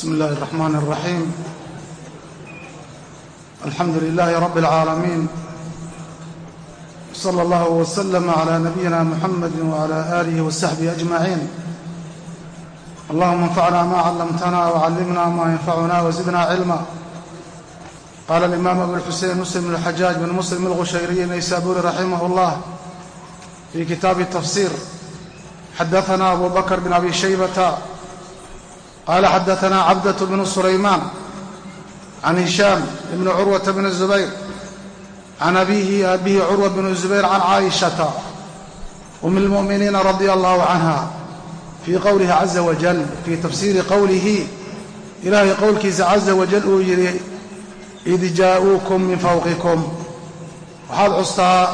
بسم الله الرحمن الرحيم الحمد لله رب العالمين صلى الله وسلم على نبينا محمد وعلى آله وصحبه أجمعين اللهم انفعنا ما علمتنا وعلمنا ما ينفعنا وزدنا علما قال الإمام أبو الحسين مسلم بن الحجاج بن مسلم الغشيري النيسابوري رحمه الله في كتاب التفسير حدثنا أبو بكر بن أبي شيبة qaala xadaanaa cabdة bnu sulaymaan can hishaam ibni curwata bni zubayr can abiihi abihi curwa bni zubayr can caaishata um اlmu'miniina radia allahu canha fii qowlihi caza wajal fii tafsiiri qowlihi ilaahay qowlkiisa caza wajal uu yidhi id jaa'uukum min fawqikum waxaad custaa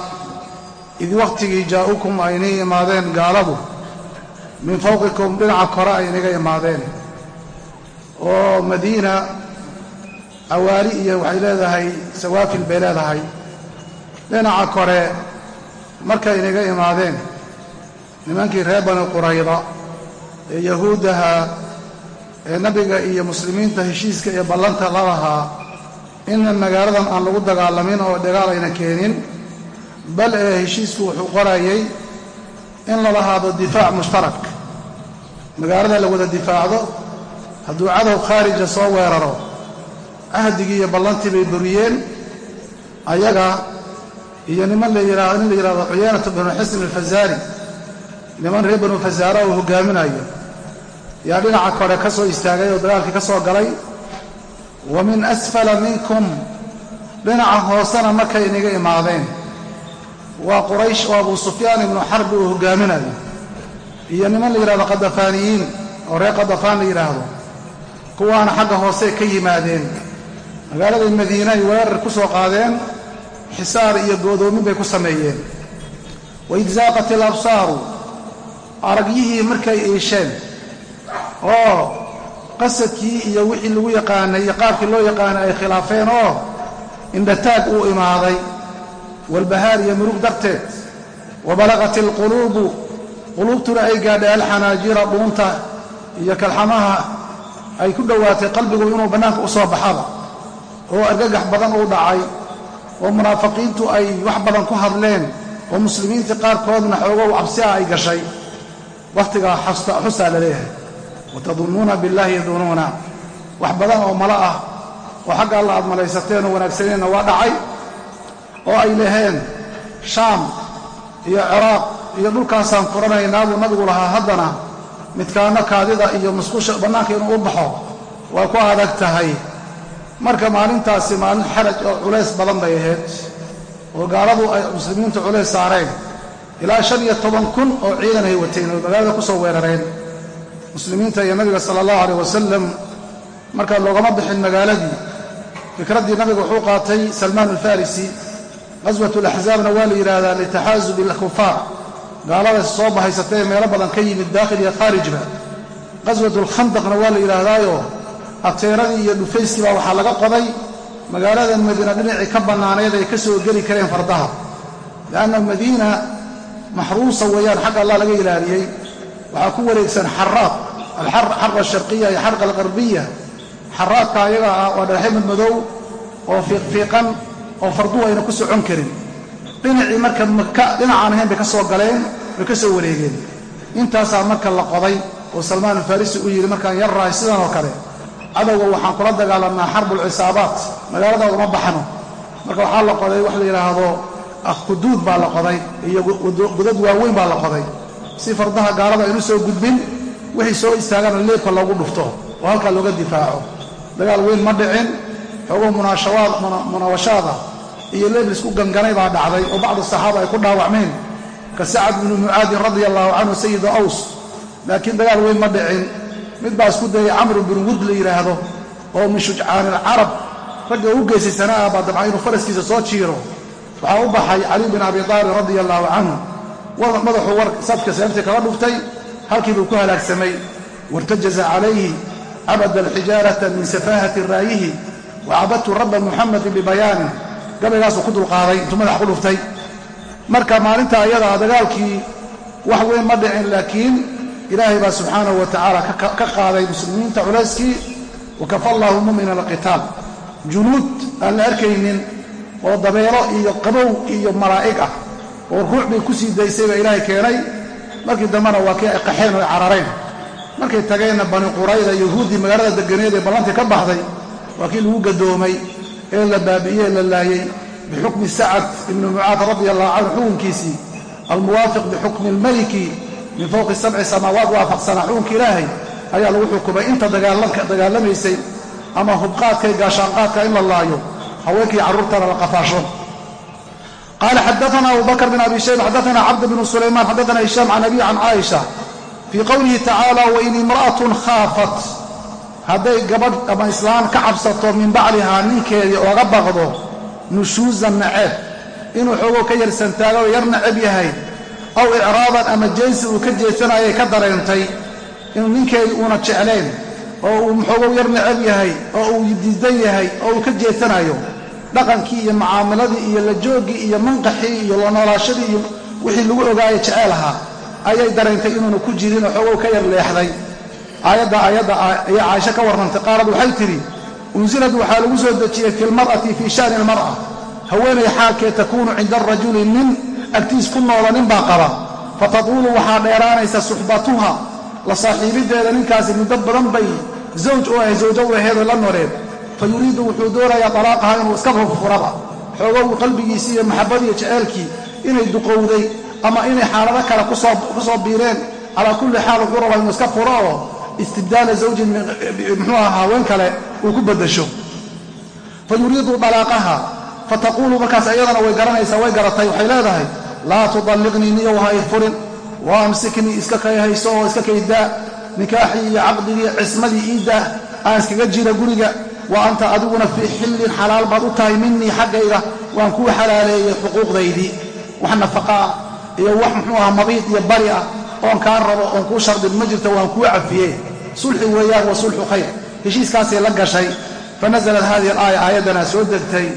id wakhtigii jaa'ukum aynii imaadeen gaaladu min fawqikum dhinaca kore aynaga imaadeen oo madiina awaali iyo waxay leedahay sawaafil bay leedahay. Dhinaca kore markay inaga imaadeen nimankii reer bani qurayda ee yahuuddaha ee nabiga iyo muslimiinta heshiiska iyo ballanta la lahaa in magaaladan aan lagu dagaalamin oo dagaal ayna keenin bal ee heshiisku wuxuu qorayay in la lahaado difaac mushtarak. Magaalada la wada difaacdo hadduu cadow khaarija soo weeraro cahdigii iyo ballantii bay buriyeen ayaga iyo niman la yidhaahdo nin la yidhahdo cuyaanatu binu xisn alfazaari niman reer banu fasaara uu hogaaminayo. Yaa dhinaca kore ka soo istaagay oo dagaalkii ka soo galay wa min asfala minkum. Dhinaca hoosena markay inaga imaadeen. Waa quraysh oo abuu sufyaan ibnu xarbi uu hogaaminayo. Iyo niman la yidhahdo qadafaaniyiin oo reer qadafaan la yidhaahdo kuwaana xagga hoose ka yimaadeen. Magaalada madiina ay weerar ku soo qaadeen xisaar iyo goodoomin bay ku sameeyeen. Waid zaaqat ilabsaaru aragyihii markay iisheen oo qasadkii iyo wixii lagu yaqaanay iyo qaabkii loo yaqaanay ay khilaafeen oo indhataag uu imaaday. Walbahaar iyo murug darteed wa balaqat ilquluubu quluubtuna ay gaadhay alxanaajira dhuunta iyo kalxamaha ay ku dhowaatay qalbigu inuu bannaanka u soo baxaba oo argagax badan uu dhacay oo munaafiqiintu ay wax badan ku hadleen oo muslimiintii qaarkoodna xoogow cabsi ah ay gashay. Wakhtigaa xusaa la leeyahay. Watadunnuuna billaahi yadunuuna wax badan oo malo ah oo xagga alla aad malaysateen oo wanaagsaneenna waa dhacay oo ay leheen shaam iyo ciraaq iyo dhulkaasaan furanaynaa nabigu lahaa haddana midkaana kaadida iyo musqusha bannaanka inuu u baxo waa ku adag tahay. Marka maalintaasi maalin xaraj oo culays badan bay ahayd oo gaaladu ay muslimiintu culays saareen. Ilaa shan iyo toban kun oo ciidan ay wateen oo magaalada ku soo weerareen. Muslimiinta iyo nabiga sala allahu aleyh wasalam markaa loogama bixin magaaladii fikraddii nabiga wuxuu qaatay salmaan alfarisi qaswat alaxzaabna waa la yidhaahdaa litaxaasubi alkufaar gaalada soo bahaysatee meelo badan ka yimid daakhil iyo khaarijba. Qaswat alkhandaqna waa la yidhaahdaayo ateeradii iyo dhufayskii baa waxaa laga qoday magaaladan madiina dhinacii ka bannaanayd ay ka soo geli kareen fardaha. Li'anna madiina maxruusa weeyaan xagga allah laga ilaaliyey. Waxaa ku wareegsan xaraad alxarqa asharqiya iyo xarqa alqarbiya xaraadka ayaga ah waa dhagaxyo madmadow oo fiiqfiiqan oo farduhu ayna ku socon karin. Dhinacii marka maka dhinacaan ahayn bay ka soo galeen bay ka soo wareegeen intaasaa marka la qoday oo salmaan alfarisi uu yidhi markaan yarrahay sidan oo kale cadowga waxaan kula dagaalamnaa xarbulcisaabaat magaalada ugama baxno. Marka waxaa la qoday wax la yidhaahdo huduud baa la qoday iyo godad waaweyn baa la qoday. Si fardaha gaalada aynu soo gudbin wixii soo istaagana leebka loogu dhufto oo halkaa looga difaaco. Dagaal weyn ma dhicin xoogo munaawashaada iyo leeb la isku ganganay baa dhacday oo bacdu saxaaba ay ku dhaawacmeen ka sacad binu mucaadin radia allahu canhu sayidu aws. Laakiin dagaal weyn ma dhicin. Mid baa isku dayay camru bin wud la yidhaahdo oo min shujcaani alcarab ragga u geysaysanaa baa dabca inuu faraskiisa soo jiiro. Waxaa u baxay cali bin abi taalib radia allahu canhu madaxuu war sadka seeftii kaga dhuftay halkii buu ku halaagsamay wartajaza calayhi cabada alxijaarata min safaahati raayihi wa cabadtu rabba muxamedin bibayaanin gabaygaasuu ku dulqaaday intuu madax ku dhuftay marka maalinta ayadaa dagaalkii wax weyn ma dhicin laakiin ilaahay baa subxaanahu wa tacaala ka qaaday muslimiinta culayskii. Wakafa allahu mumina alqitaal. Junuud aan la arkaynin oo dabeelo iyo qabow iyo malaa'ig ah oo ruux bay ku sii daysay baa ilaahay keenay. Markii dambena waa kii ay qaxeen oo ay carareen markay tageenna bani qurayda yahuuddii magaalada deganeed ee ballantii ka baxday waa kii lagu gadoomay ee la baabi'iyey la laayey bixukmi sacad ibni mucaad radia allahu canhu xukunkiisii almuwaafiq bixukmi almaliki min fowqi sabci samaawaat waafaqsanaa xukunka ilaahay ayaa lagu xukumay inta dagaalamaysay ama hubqaadka iyo gaashaanqaadka in la laayo haweenkii carruurtana la qafaasho qaala xadaana abu bakr bin abi shayba xadaana cabd bnu sulaymaan xadaana hishaam can abi can caaisha fii qowlihi tacaala wain imra'atun khaafat hadday gabadh ama islaan ka cabsato min baclihaa ninkeedii ooga baqdo nushuusan naceeb inuu xoogow ka yarsantaago yar nacab yahay. Aw icraadan ama jeensi uu ka jeesanayay ka dareentay inuu ninkeedii uuna jeclayn oo uu muxoogow yar nacab yahay oo uu diidan yahay oo uu ka jeesanayo dhaqankii iyo mucaamaladii iyo la jooggii iyo manqaxii iyo la noolaashadii iyo wixii lagu ogaayo jeceel ahaa ayay dareentay inuuna ku jirin oo xoogow ka yar leexday. Aayadda aayadda ayaa caaisho ka warrantay qaalad waxay tidhi unsilad waxaa lagu soo dejiyey fi lmar'ati fii sha'ni almar'a haweenay xaalkee takuunu cinda arajuli nin agtiis ku noola nin baa qaba. Fatatuulu waxaa dheeraanaysa suxbatuha. La saaxiibiddeeda ninkaasi muddo badan bay zawj u ahay zawjo u aheedoo la noleed fa yuriidu wuxuu doonayaa talaaqaha inuu iska furfuraba xoogow qalbigiisii iyo maxabadiiyo jeceelkii inay duqowday ama inay xaalado kale ku soo biireen. Calaa kulli xaal wuxuu rabaa inuu iska furo oo istibdaala zawjin muxuu aha haween kale uu ku beddasho fa yuriidu dalaaqaha fataquulu markaas iyadana way garanaysaa way garatay waxay leedahay laa tudalliqnii niyow ha i furin wa amsiknii iska kay hayso oo iska kaydaa nikaaxii iyo caqdigii cismadii iiddaah aan iskaga jira guriga wa anta adiguna fii xillin xalaal baad u tahay minii xaggayga waan kuu xalaaleeyey xuquuqdaydii. Wax nafaqaa iyo wax muxuu aha mabiid iyo bari ah oon kaan rabo oon kuu shardin ma jirto waan kuu cafiye sulxi weeyaan wa sulxu khayr. Heshiiskaasay la gashay. Fa nasalat hadihi alaaya aayaddanaa soo degtay.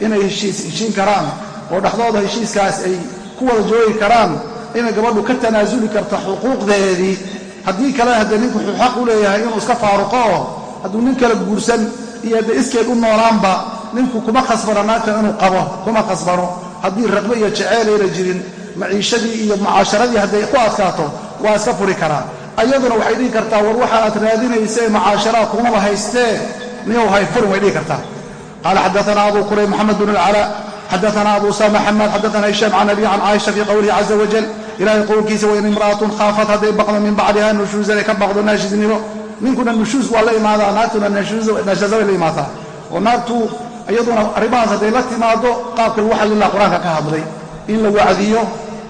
Inay heshiin karaan oo dhexdooda heshiiskaas ay ku wada joogi karaan inay gabadhu ka tanaasuli karto xuquuqdeedii haddii kale haddee ninku wuxuu xaq u leeyahay inuu iska faaruqo oo hadduu nin kale guursan iyo haddee iskeed u noolaanba ninku kuma khasbano naagta inuu qabo kuma khasbano haddii raqbe iyo jeceelayna jirin maciishadii iyo mucaasharadii hadday ku adkaato waa iska furi karaa ayaduna waxay dhihi kartaa war waxa aad raadinaysa ee mucaasharaad kumaba haystee niyow hay furin way dhihi kartaa. Qaala xadaana abu qurayb moxamed bn alcalaa xadaana abu usama xamaad xadaana hishaam can abi can caaisha fii qowlihi caza wajal ilahay qowlkiisa wain imra'atun khaafat hadday baqdo min bacdiha nushuusan ay ka baqdo naashisnimo ninkuna nushuus waa la imaadaa naagtuna naashaza way la imaataa. Oo naagtu iyaduna arrimahaas hadday la timaado qaabka lagu xallilaa qur'aanka ka hadlay in la wacdiyo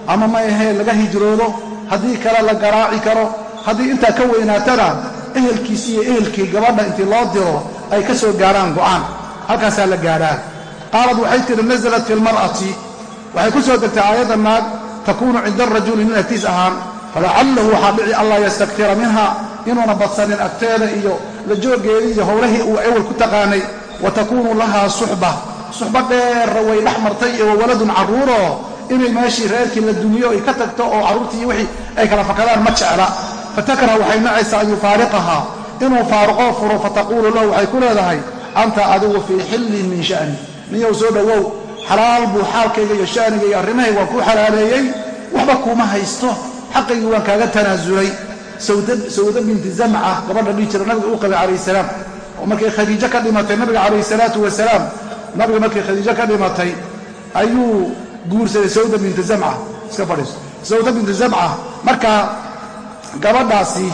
ama ma ahee laga hijroodo haddii kale la garaaci karo haddii intaa ka weynaatana ehelkiisi iyo ehelkii gabadha intii loo diro ay ka soo gaarhaan go'aan. Halkaasaa la gaadhaa qaalad waxay tihi nasalat fi lmar'ati waxay ku soo degtay aayadda naag takuunu cinda arajuli nin agtiis ahaan falacallahu waxaa dhici allah yastaktira minha inuuna badsanin agteeda iyo la jooggeedii iyo howlahii uu ewel ku taqaanay wa takuunu lahaa suxba. Suxba dheerra way dhex martay iyo wawaladun carruuroo inay meeshii reerkii la dumiyo ay ka tagto oo carruurtii wixii ay kala fakadaan ma jecla. Fatakrah waxay nacaysaa an yufaariqahaa. Inuu faaruqoo furo fataquulu lahu waxay ku leedahay anta adigu fii xillin min sha'ni. Niyow soo dhowow xalaal buu xaalkayga iyo sha'niga iyo arrimahayga waan kuu xalaaleeyey waxba kuuma haysto. Xaqaygii waan kaaga tanaasulay. Sawda binti zamca gabadha dhihi jira nabiga uu qabay calayh salaam. Oo markay khadiijo ka dhimatay nabiga calayhi salaatu wasalaam. Nabiga markay khadiijo ka dhimatay ayuu guursaday sawda binti zamca iska fadhiiso. Sawda binti zamca marka gabadhaasi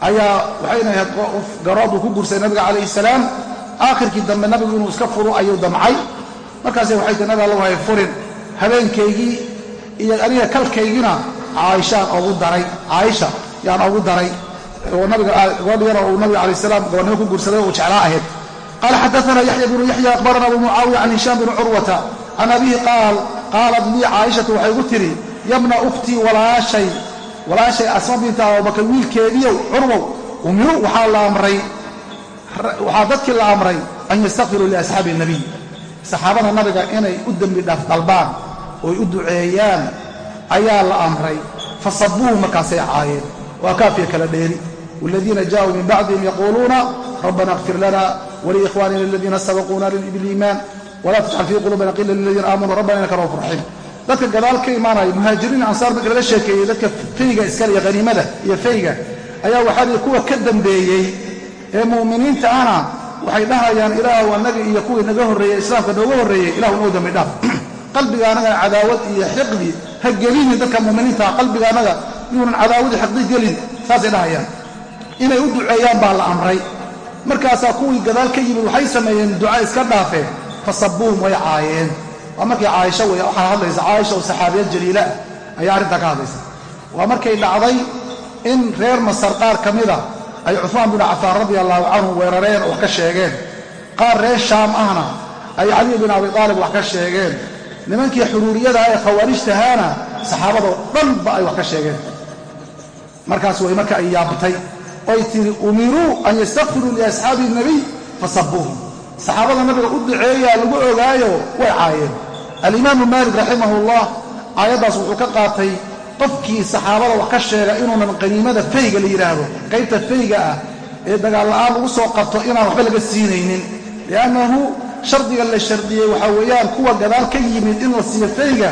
ayaa waxayna ahayd qof garood uu ku guursaday nabiga calayhi salaam. Aakhirkii dambe nabigu inuu iska furo ayuu damcay. Markaase waxay tii nabi allahu hay furin. Habeenkaygii iyo aniga kalkaygina caaishaan ogu daray. Caaisha yaan ogu daray. Oo nabiga gabadh yaro uu nabiga calayh salaam gabadhnimo ku guursaday uu jeclaa ahayd. Qaala xadaana yaxya bnu yaxya akhbarana abu mucaawiya can hishaam bni curwata can abihi qaal qaalat lii caaishatu waxay gu tidhi yabna ukhtii walaashay walaashay asma binta abubakar wiilkeediiow curwow umiru waxaa dadkii la amray an yastakfiruu liasxaabi nabiy. Saxaabada nabiga inay u dembi dhaaf dalbaan ooy u duceeyaan ayaa la amray. Fasabuuhu markaasay caayeen. Waa kaafiya kala dheeri. Waladiina jaauu min bacdihim yaquuluuna rabbana اkfir lana waliikhwanina aladiina sabaquuna biliimaan walaa tajcal fii quluubina qila liladiina aamanuu rabbana inaka ra'uuf raxiim dadka gadaal ka imaanaya muhaajiriin ansaar marka laga sheekeeyey dadka fayga iskale iyo haniimada iyo fayga ayaa waxaa lihi kuwa ka dambeeyey ee mu'miniinta ana waxay dhahayaan ilaahu annaga iyo kuwii naga horreeyey islaamka nooga horreeyey ilahu noo dambi dhaaf. Qalbiga annaga cadaawad iyo xiqdi ha gelini dadka mu'miniintaa qalbiga annaga yuunan cadaawadi xiqdi gelin saasay dhahayaan. Inay u duceeyaan baa la amray. Markaasaa kuwii gadaal ka yimid waxay sameeyeen duca iska dhaafeen fasabuuhum way caayeen. Waa markii caaisha wey waxaa hadlaysa caaisha oo saxaabiyad jaliila ah ayaa arrintaa ka hadlaysa. Waa markay dhacday in reer masar qaar ka mida ay cumaan binu cafaan radia allahu canhu weerareen wax ka sheegeen. Qaar reer shaam ahna ay caliy bin abi aalib wax ka sheegeen. Nimankii xuruuriyada ee khawaarijtahaana saxaabadoo dhanba ay wax ka sheegeen. Markaas way marka ay yaabtay. Oy tihi umiruu an yastakfiruu liasxaabi nabiy fasabuuhum saxaabada nabiga u duceeyaa lagu ogaayo way caayeen. Alimaamu maalik raximahullah aayaddaas wuxuu ka qaatay qofkii saxaabada wax ka sheega inuunan qaniimada fayga la yidhaahdo qaybta fayga ah ee dagaalla'aan lagu soo qabto inaan waxba laga siinaynin. Li'annahu shardiga la shardiyey waxaa weeyaan kuwa gadaal ka yimid in la siiyo fayga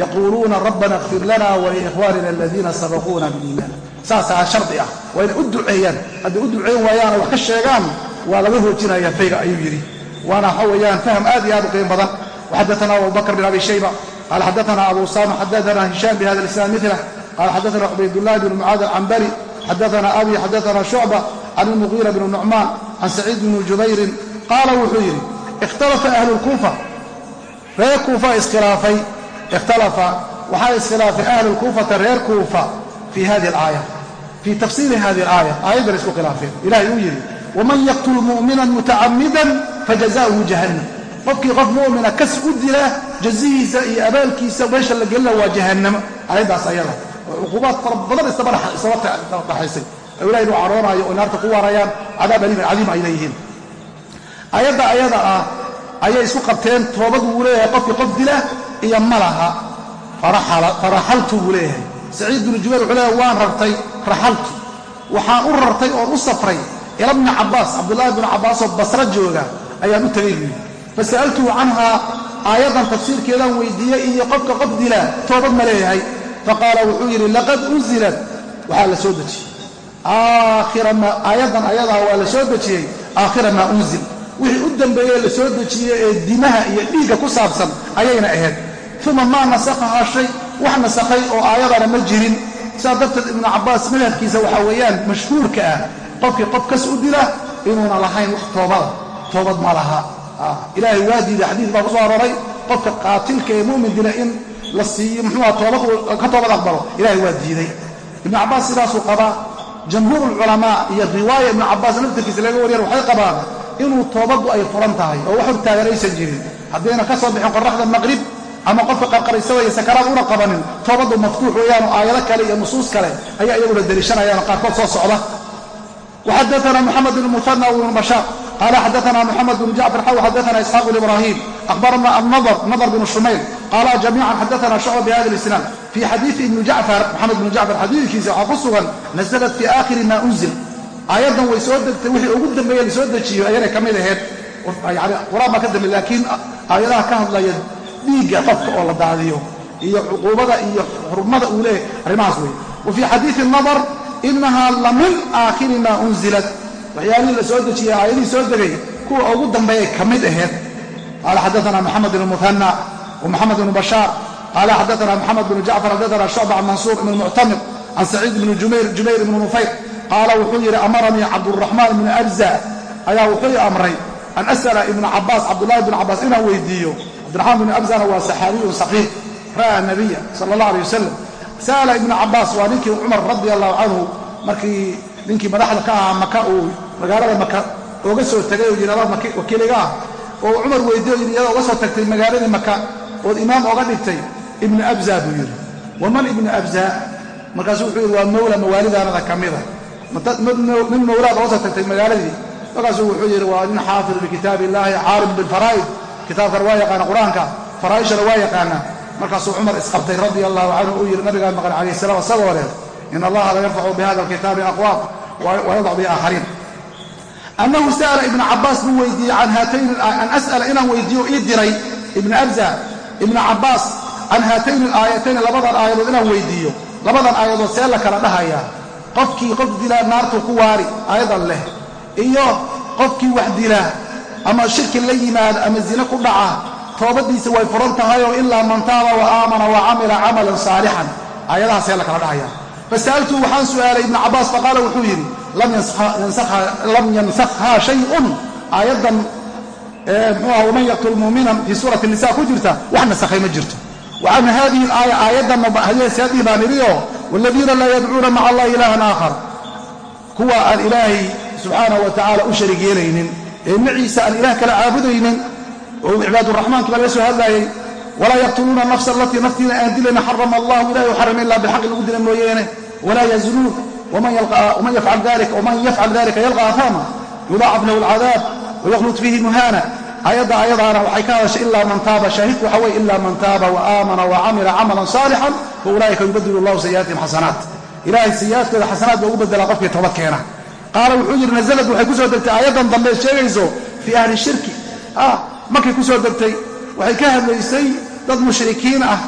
yaquuluuna rabbana اkfir lana waliikhwaanina aladiina sabaquuna biliimaan saasaa shardi ah waa inay u duceeyaan. Hadday u duceyn waayaan oo wax ka sheegaan waa laga hoojinayaa fayga ayuu yidhi. Waana waxa weeyaan faham aad iyo aad u qiim badan. Waxadaana abubakr bin abi shayba qaala xadaana abu usama xadaana hishaam bihada lisnaad milah qaala xadaana cubaydullahi bn mucaad alcambari xadaana abi xadaana shucba can ilmuqiira bn nucmaan can saciid bni jubayrin qaala wuxuu yidhi ikhtalafa ahlu lkuufa reer kuufa iskhilaafay. Ikhtalafa. Waxaa iskhilaafay ahlu lkuufata reer kuufa fii hadi alaaya fii tafsiiri hadi alaaya aayaddan isku khilaafeen ilahay uu yidhi waman yaqtul mu'minan mutacammidan fajazauhu jahannam qofkii qof mu'mina kas u dila jazihiisa iyo abaalkiisa meesha la gelina waa jahannamo aayaddaas ayada cuquubaad fara badan isaba dhaxaysay oo ilahay inuu caroonaayo oo naarta ku waarayaan cadaab cadiima ay leeyihiin aayadda ayada ah ayay isku qabteen toobad wuu leeyahay qofkii qof dila iyo malaha faraxaltu buu leeyahay saciid binu jubayr wuxuu leeyahay waan rartay raxaltu waxaan u rartay oon u safray ila bni cabbaas cabdullaahi bnu cabbaasoo basra jooga ayaan u tegay buu yidhi. Fasa'altuhu canhaa aayaddan tafsiirkeedaan weydiiyey iyo qofka qof dila toobad ma leeyahay. Faqaala wuxuu yidhi laqad unzilat. Waxaa la soo dejiyey. Aakhira maa aayaddan ayadaa waa la soo dejiyey. Aakhira maa unzil. Wixii u dambeeyey la soo dejiyey ee dimaha iyo dhiigga ku saabsan ayayna ahayd. Uma maa nasakhahaa shay. Wax nasakhay oo aayadana ma jirin. Sidaas darteed ibnu cabbaas madhabkiisa waxaa weeyaan mashhuurka ah qofkii qof kas u dila inuuna lahayn wax toobada toobad ma laha. Ilaahay waa diiday xadiis baa ku soo arooray qofka qaatilka ee mu'min dila in la siiyo muxuuha toobad ka toobad aqbalo ilahay waa diiday ibnu cabbaas sidaasuu qabaa jamhuur ulculamaa iyo riwaaya ibnu cabbaas naftirkiisa laga wariyar waxay qabaan inuu toobaddu ay furan tahay oo wax hortaagan aysan jirin. Haddayna ka soo bixin qoraxda maqrib ama qofka qarqaraysada iyo sakaraad una qabanin toobaddu maftuux weeyaan oo aayado kale iyo nusuus kale ayaa iyaguna deliishanayaan oo qaarkood soo socda وxadثna mحamed بن مثنى وبن بشhاaر qال xadثna mحamed بن جعفر xw xadثna إسحاq بن إبراhيم أخبرna النضر نضر بن شmayl qاla جamيعا xadثna شعب بhda الإسناad في xadيiثi iبن جعفر mxamed بن جعفر xadiikiisa waxaa ku sugan نزلت في آkhiri ma أنزل aayaddan way soo degtay wixii ugu dambeeye lasoo dejiyo ayaday ka mid aheyd yani quraan baa ka dambe laakiin aayadaha ka hadlaya dhiigga qofka oo la daadiyo iyo cuquubada iyo xurmada uu leeyahy arrimahaas wey wa fii xadiiثi النضر inahaa la min aakhiri maa unzilat. Waxyaalihii la soo dejiyey aayadihii soo degay kuwa ugu dambeeyay ka mid aheed. Qaala xadaana moxamed bn muhanna wa moxamed bn bashaar qaala xadaana moxamed bn jacfar xadaana shucba can mansuur ibn muctamir can saciid bni jubayr ibni nufayr qaala wuxuu yidhi amaranii cabduraxmaan ibni abza ayaa wuxuu i amray an as'ala ibna cabaas cabdullahi bn cabaas inaan weydiiyo. Cabdiraxmaan bn abzana waa saxaabiyun saqiir ra'a nabiya sala allah alay wasalam sa'ala ibnu cabbaas waa ninkii cumar radia allahu canhu markii ninkii madaxda ka ahaa maka uu magaalada maka ooga soo tegay oo yidhi adaad wakiiliga ah. Oo cumar weydiye o yidhi iyadoo uga soo tagtay magaaladii maka ood imaam oga dhigtay. Ibnu abza buu yidhi. Waman ibnu abza? Markaasuu wuxuu yidhi waa mawla mawaalidaanada ka mida nin mawlaad oga soo tagtay magaaladii. Markaasuu wuxuu yidhi waa nin xaafid bikitaabi illaahi caalim bilfaraa'id kitaabkana waa yaqaana qur'aanka faraa'ishana waa yaqaana markaasuu cumar isqabtay radia allahu canhu uu yidhi nabigaa maqan calayh salam isagoo leh in allaha la yarfacu bihada alkitaabi aqwaam wa yadac bihi aakhariin annahu sa'ala ibna cabbaas buu weydiiyey can haatayni an as'ala inaan weydiiyo ii diray ibna abza ibna cabbaas can haatayni alaayatayni labadan aayadood inaan weydiiyo. Labadan aayadood see la kala dhahayaa qofkii qof dilaa naartuu ku waari aayadan leh. Iyo qofkii wax dilaa ama shirki la yimaada ama zine ku dhaca toobadiisa way furan tahayoo ilaa man taaba wa aamana wa camila camalan saalixan. Aayadahaasee la kala dhahaya fasa'altuu waxaan su'aalay ibnu cabbaas faqaala wuxuu yidhi lam yansakhaa shayun. Aayaddan waman yaqtul muuminan fii suurati nisa ku jirta wax nasakhay ma jirto. Wa can hadihi alaaya aayaddanna hadeesaadii baan idhioo waaladiina laa yadcuuna maca allahi ilaahan aakhar. Kuwa aan ilaahay subxaanahu wa tacaala u sharig yeelaynin ee maciisa aan ilaah kala caabudaynin oo cibaaduraxmaanki baa laga soo hadlaayay walaa yaqtuluuna nafsa alatii naftiina aan dilayna xarama allahu ilahi u xarama ilaa bilxaqi lagu dila mooyeene. Walaa yaznuun waman yafcal dalika yalqa afaama yudaacaf lahu alcadaab wayakhlud fiihi muhaana. Aayadda ayadaana waxay ka hadashay ilaa man taaba. Shaahidku waxa weye ilaa man taaba wa aamana wa camila camalan saalixan fa ulaa'ika yubadilu allahu sayi'aatihim xasanaat ilahay sayi'aadkooda xasanaad baa ugu bedelaa qofkii toobad keena. Qaala wuxuu yidhi nazalad waxay ku soo degtay aayaddan dambe sheegayso fii ahli shirki markay ku soo degtay waxay ka hadlaysay dad mushrikiin ah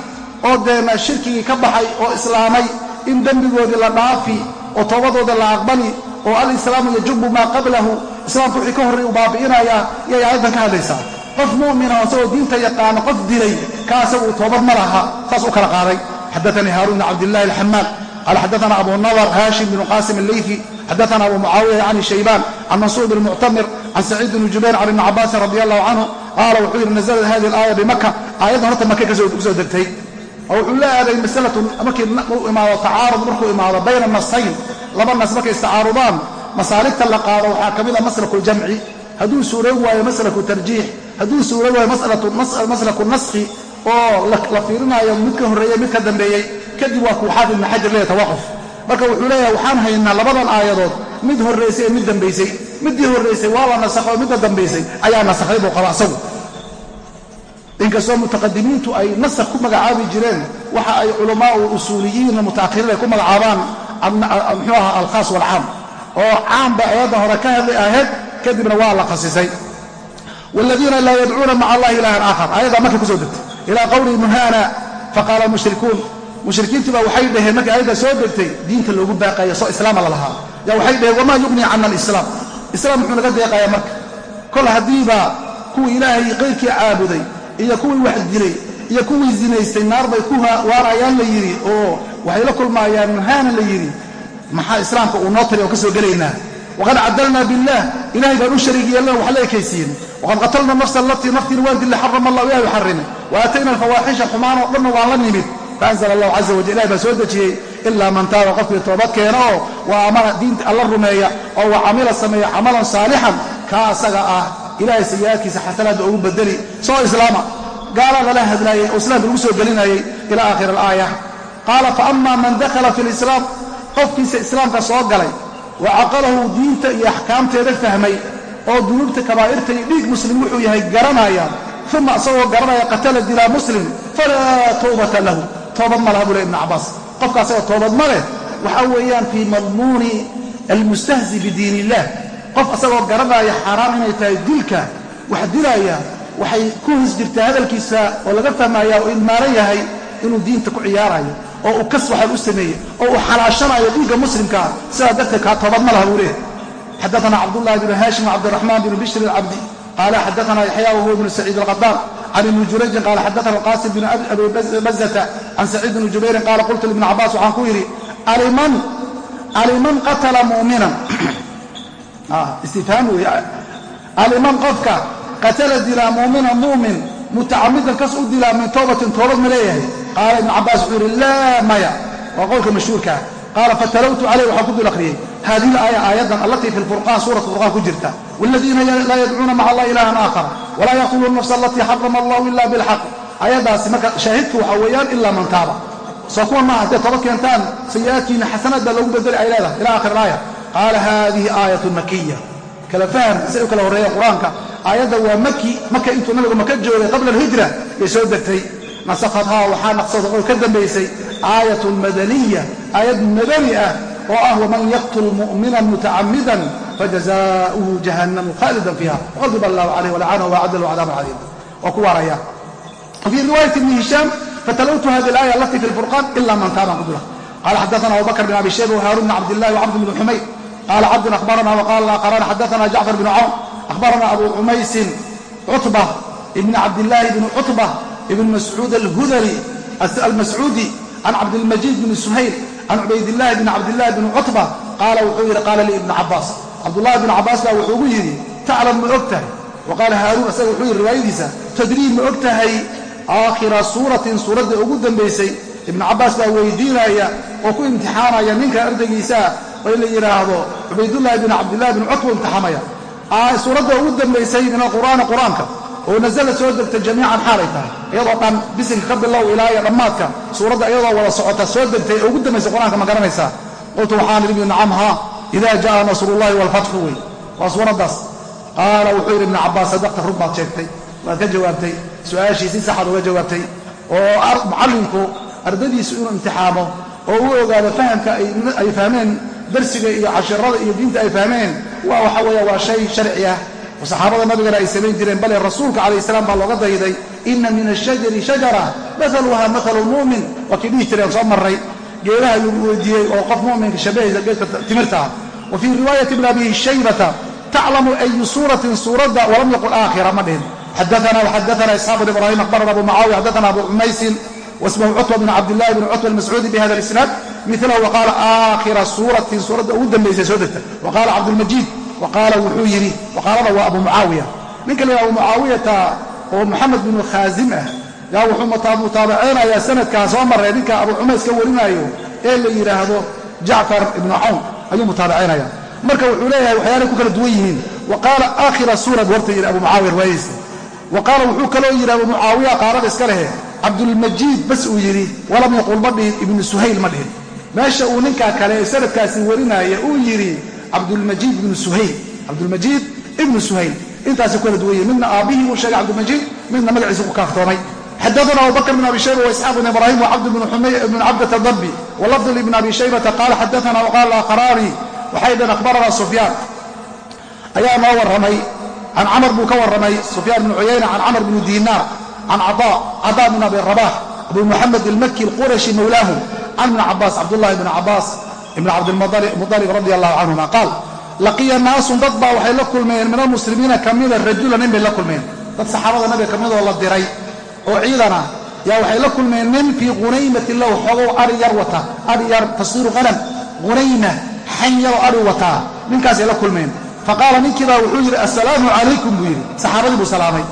oo deena shirkigii ka baxay oo islaamay in dembigoodii la dhaafi oo toobadooda la aqbali oo alislaamu yajubu maa qablahu islaamku wixii ka horray u baabi'inayaa yay aayaddan ka hadlaysaa. Qof mu'mina isagoo diinta yaqaano qof dilay ka asagu toobad ma laha saas u kala qaaday. Xadaanii haaruun bn cabdillahi alxamaad qaala xadaana abu nadar haashim bnu qaasim alleyfi xadaana abu mucaawiya yani shaybaan can mansuur bn muctamir can saciid bni jubayr can ibni cabaasin radi allahu canhu qaala wuxuu yidhi naزlat hadi alaaya bimaka aayaddan horta make ku soo degtay. Oo wuxuu la aaday masalatun markii u imaado tacaarud markuu imaado bayna nasayn laba nas markay istacaarudaan masaaligta la qaado waxaa ka mid a maslaku ljamci hadduu suuroog waayo maslaku tarjiix hadduu suuroog waayo maslaku naskhi oo la fiirinaayo mid ka horreeyey mid ka dambeeyey kadib waa kuuxaad ibnu xajar leeya tawaquf. Marka wuxuu leeyahay waxaan haynaa labadan aayadood mid horraysay ee mid dambaysay middii horraysay waa la nasakhay oo midda dambaysay ayaa nasakhay buu inkastoo mutaqadimiintu ay nasakh ku magacaabi jireen waxa ay culamaau usuuliyiin mutaakhiriin ay ku magacaabaan muxuu ahaa alkhaas walcaam oo caamba aayadda hore ka hadlay ahayd kadibna waa la khasisay. Waaladiina laa yadcuuna maca allahi ilaahan aakhar aayaddaa markay ku soo degtay. Ilaa qowlihi muhaana faqaala mushrikuun mushrikiintii baa waxay dhaheen markii aayadda soo degtay diinta loogu baaqaya soo islaama la lahaa. Yaa waxay dhaheen wamaa yuqni cana alislaam? Islaam muxuu naga deeqayaa marka. Kol haddiiba kuwii ilaahay qayrkii caabuday iyo kuwii wax dilay iyo kuwii zinaystay naar bay ku waarayaan la yidhi oo waxay la kulmaayaan muhaana la yidhi. Maxaa islaamka uu noo tari oo ka soo gelaynaa? Waqad cadalnaa billaah ilahay baan u shariig yeelana wax la ekaysiin. Waqad qatalna nafsa alatii naftiina waan dilla xarama allah ilahay xarrimay wa aatayna alfawaaxisha xumaan oo dhanna waan la nimid. Faanzala allahu caza wajal ilahay baa soo dejiyey. Ilaa man taaba qofkii toobad keena oo wa amana diinta alla rumeeya oo wa camila sameeya camalan saalixan kaa asaga ah ilahay sayi'aadkiisa xasanaadba ugu bedeli. Soo islaama. Gaalaa lala hadlaayey oo islaamka lagu soo gelinayey ila aakhir alaaya qaala fa ama man dakhala fi lislaam qofkiisa islaamka soo galay wa caqalahu diinta iyo axkaamteeda fahmay oo dunuubta kabaa'irta iyo dhiig muslim wuxuu yahay garanaya. Uma isagoo garanaya qatala dilaa muslim falaa towbata lahu. Toobad ma laha buu leh ibnu cabbaas. Qofka toobad ma leh waxaa weeyaan fii madmuuni almustahzi bidiin illah qof asagoo garanaya xaaraan inay tahay dilka wax dilaya waxay ku hos jirtaa hadalkiisa oo laga fahmaya oo ilmaaran yahay inuu diinta ku ciyaarayo oo uu kas waxaan u sameeyey oo uu xalaashanayo dhiigga muslimkaa sidaa darteed kaa toobad ma laha buu leehay xadaana cabdullahi bnu haashim wcabdiraxmaan bnu bishri alcabdi qaala xadaana yaxya wahuwa bnu saciid alqadaan can ibni jurayjin qaala xadaana alqaasim bn abi bazata can saciid bni jubayrin qaala qultu libni cabaas waxaan ku yidhi aliman qatala muminan istifhaam wey aliman qofka qatala dilaa muumina muumin mutacamidan kas u dilaa min toobatin toobad ma leeyahay. Qaala ibnu cabaas wuxuu yidhi laa maya. Waa qowlka mashhuurkaa qaala fatalawtu calayh waxaan ku dul akhriyey hadihi aaya aayaddan allatii fi lfurqaan suurat furqaan ku jirta. Waaladiina laa yadcuuna maca allah ilahan aakhar walaa yaqtuluuna nafsa alatii xarama allahu ila bilxaq. Aayaddaasi marka shaahidku waxaa weeyaan ilaa man taaba. Soo kuwa maaha hadday toobad keentaan sayi'aadkiina ila aakhir alaaya qaala hadihi aayatun makiya kala faham say u kala horreeyeen qur'aanka aayadda waa maki maka intuu nabigu maka joogay qabla alhijra yay soo degtay nasakhathaa waxaa naqsada oo ka dambaysay aayatun madaniya aayad madani ah oo ah waman yaqtul mu'minan mutacammidan fajazaؤuhu jahannamu khaalidan fiiha waqadiba allahu calayh walacanahu waacadda lahu cadaaban cadiima waa ku waaraya wfii riwaayati ibni hishaam fatalawtu hadi alaaya alatii fi lfurqaan ila man taaba qudula qala xadaana abubakr bn abi shayba whaarun bn cabdillahi wcabd bn xumayd qala cabdun akhbarana wqala aqrana xadaana jacfar bn cawn akhbarana abu cumaysin cutba ibn cabdillaahi bn cutba ibn mascuud alhudali almascuudi can cabdilmajiid bn suhayl can cubaydillahi bn cabdillahi bn cutba qaala wuxuu yidhi qaala lii ibnu cabaas cabdullahi bn cabaas baa wuxuu gu yidhi taclam ma og tahay wa qaala haaruun isaga wuxuu yidhi riwaayadiisa tadrii ma og tahay aakhira suuratin suuradda ugu dambaysay ibnu cabaas baa weydiinaya oo ku imtixaanaya ninka ardaygiisaa oo in la yidhaahdo cubaydullaahi bn cabdillahi bn cutba imtixaamaya suuradda ugu dambaysay min alqur'aani qur'aanka oo nasala soo degta jamiican xaalay tahay iyadoo dhan bisinka ka bilow ilaa iyo dhammaadka suuradda iyadoo wada socota soo degtay ee ugu dambaysa qur'aanka ma garanaysaa qultu waxaan idhi nacamha ida ja'a nasrullahi waalfatxu wey. Waa suuraddaas. Qaala wuxuu yidhi ibnu cabbaas sadaqta rug baad sheegtay waad ka jawaabtay su'aashii si saxaad uga jawaabtay oo mucallinku ardadiisu inuu imtixaamo oo u ogaado fahamka ay fahmeen darsiga iyo cashirada iyo diinta ay fahmeen waa waxa weeya waa shay sharci ah. Oo saxaabada nabigana ay samayn jireen bale rasuulka calayh salaam baa looga dayday ina min ashajari shajara maaluha maalu lmu'min waa kii jireen soo marray. Geedaha lagu weydiiyey oo qof mu'minka shabahaysa geedka timirta ah. Wa fii riwaayati ibn abi shaybata taclamu ayu suuratin suuradda walam yaqul aakhira ma dhihin. Xadaana waxadaana isxaaq bn ibrahim abu mucaawiya xadaana abu cumaysin wasmahu cutba bn cabdillahi bn cutba almascuudi bihada alisnaad milahu waqaala aakhira suuratin suuradda ugu dambaysay soo degta. Waqaala cabdulmajiid waqaala wuxuu yidhi waqaalada waa abu mucaawiya. Ninka la abu mucaawiyata oo moxamed binu khaazim ah. Yaa wuxuu mutaabaceynayaa sanadkaa soo marray ninka abu cumays ka warinaayo ee la yidhaahdo jacfar ibnu cawn ayuu mutaabacaynaya marka wuxuu leeyahay waxyaalay ku kala duwan yihiin. Wa qaala aakhira suura bu horta yidhi abu mucaawiya riwaayadiisa wa qaala wuxuu kaloo yidhi abu mucaawiya qaarada iska lehe cabdulmajiid bas uu yidhi walam yaqul ma dhihin ibnu suhayl ma dhihin meesha uu ninkaa kale ee sanadkaasi warinaya uu yidhi cabdulmajiid ibnu suhayl. Cabdulmajiid ibnu suhayl. Intaasi kala duwan midna aabbihii uu sheegay cabdilmajiid midna magaciisa ku kaaftoomay. Xadaana abubakr bn abi shayba waisxaaq bn ibrahim wcabd bn cabdata dabi walafd libn abi shaybata qaala xadaana waqaala akharaani waxay dheen akhbarana sufyaan. Ayaa noo warramay can camr buu ka warramay sufyaan bnu cuyayna can camr bni dinaar can cadaa bn abi rabax abu muxamed ilmaki alqurashi mawlaahu can ibni cabaas cabdullahi bn cabaas ibn cabdilmualib radi allahu canhuma qaal laqiya naasun dad baa waxay la kulmeen min almuslimiina kamida rajula nin bay la kulmeen. Dad saxaabada nabiga ka midoo la diray oo ciidan ah yaa waxay la kulmeen nin fii qunaymatin lahu xogow ari yar wata ari yar tasiiru qanam qunayma xan yaroo ari wataa ninkaasay la kulmeen. Faqaala ninkiibaa wuxuu yidhi assalaamu calaykum buu yidhi. Saxaabadii buu salaamay.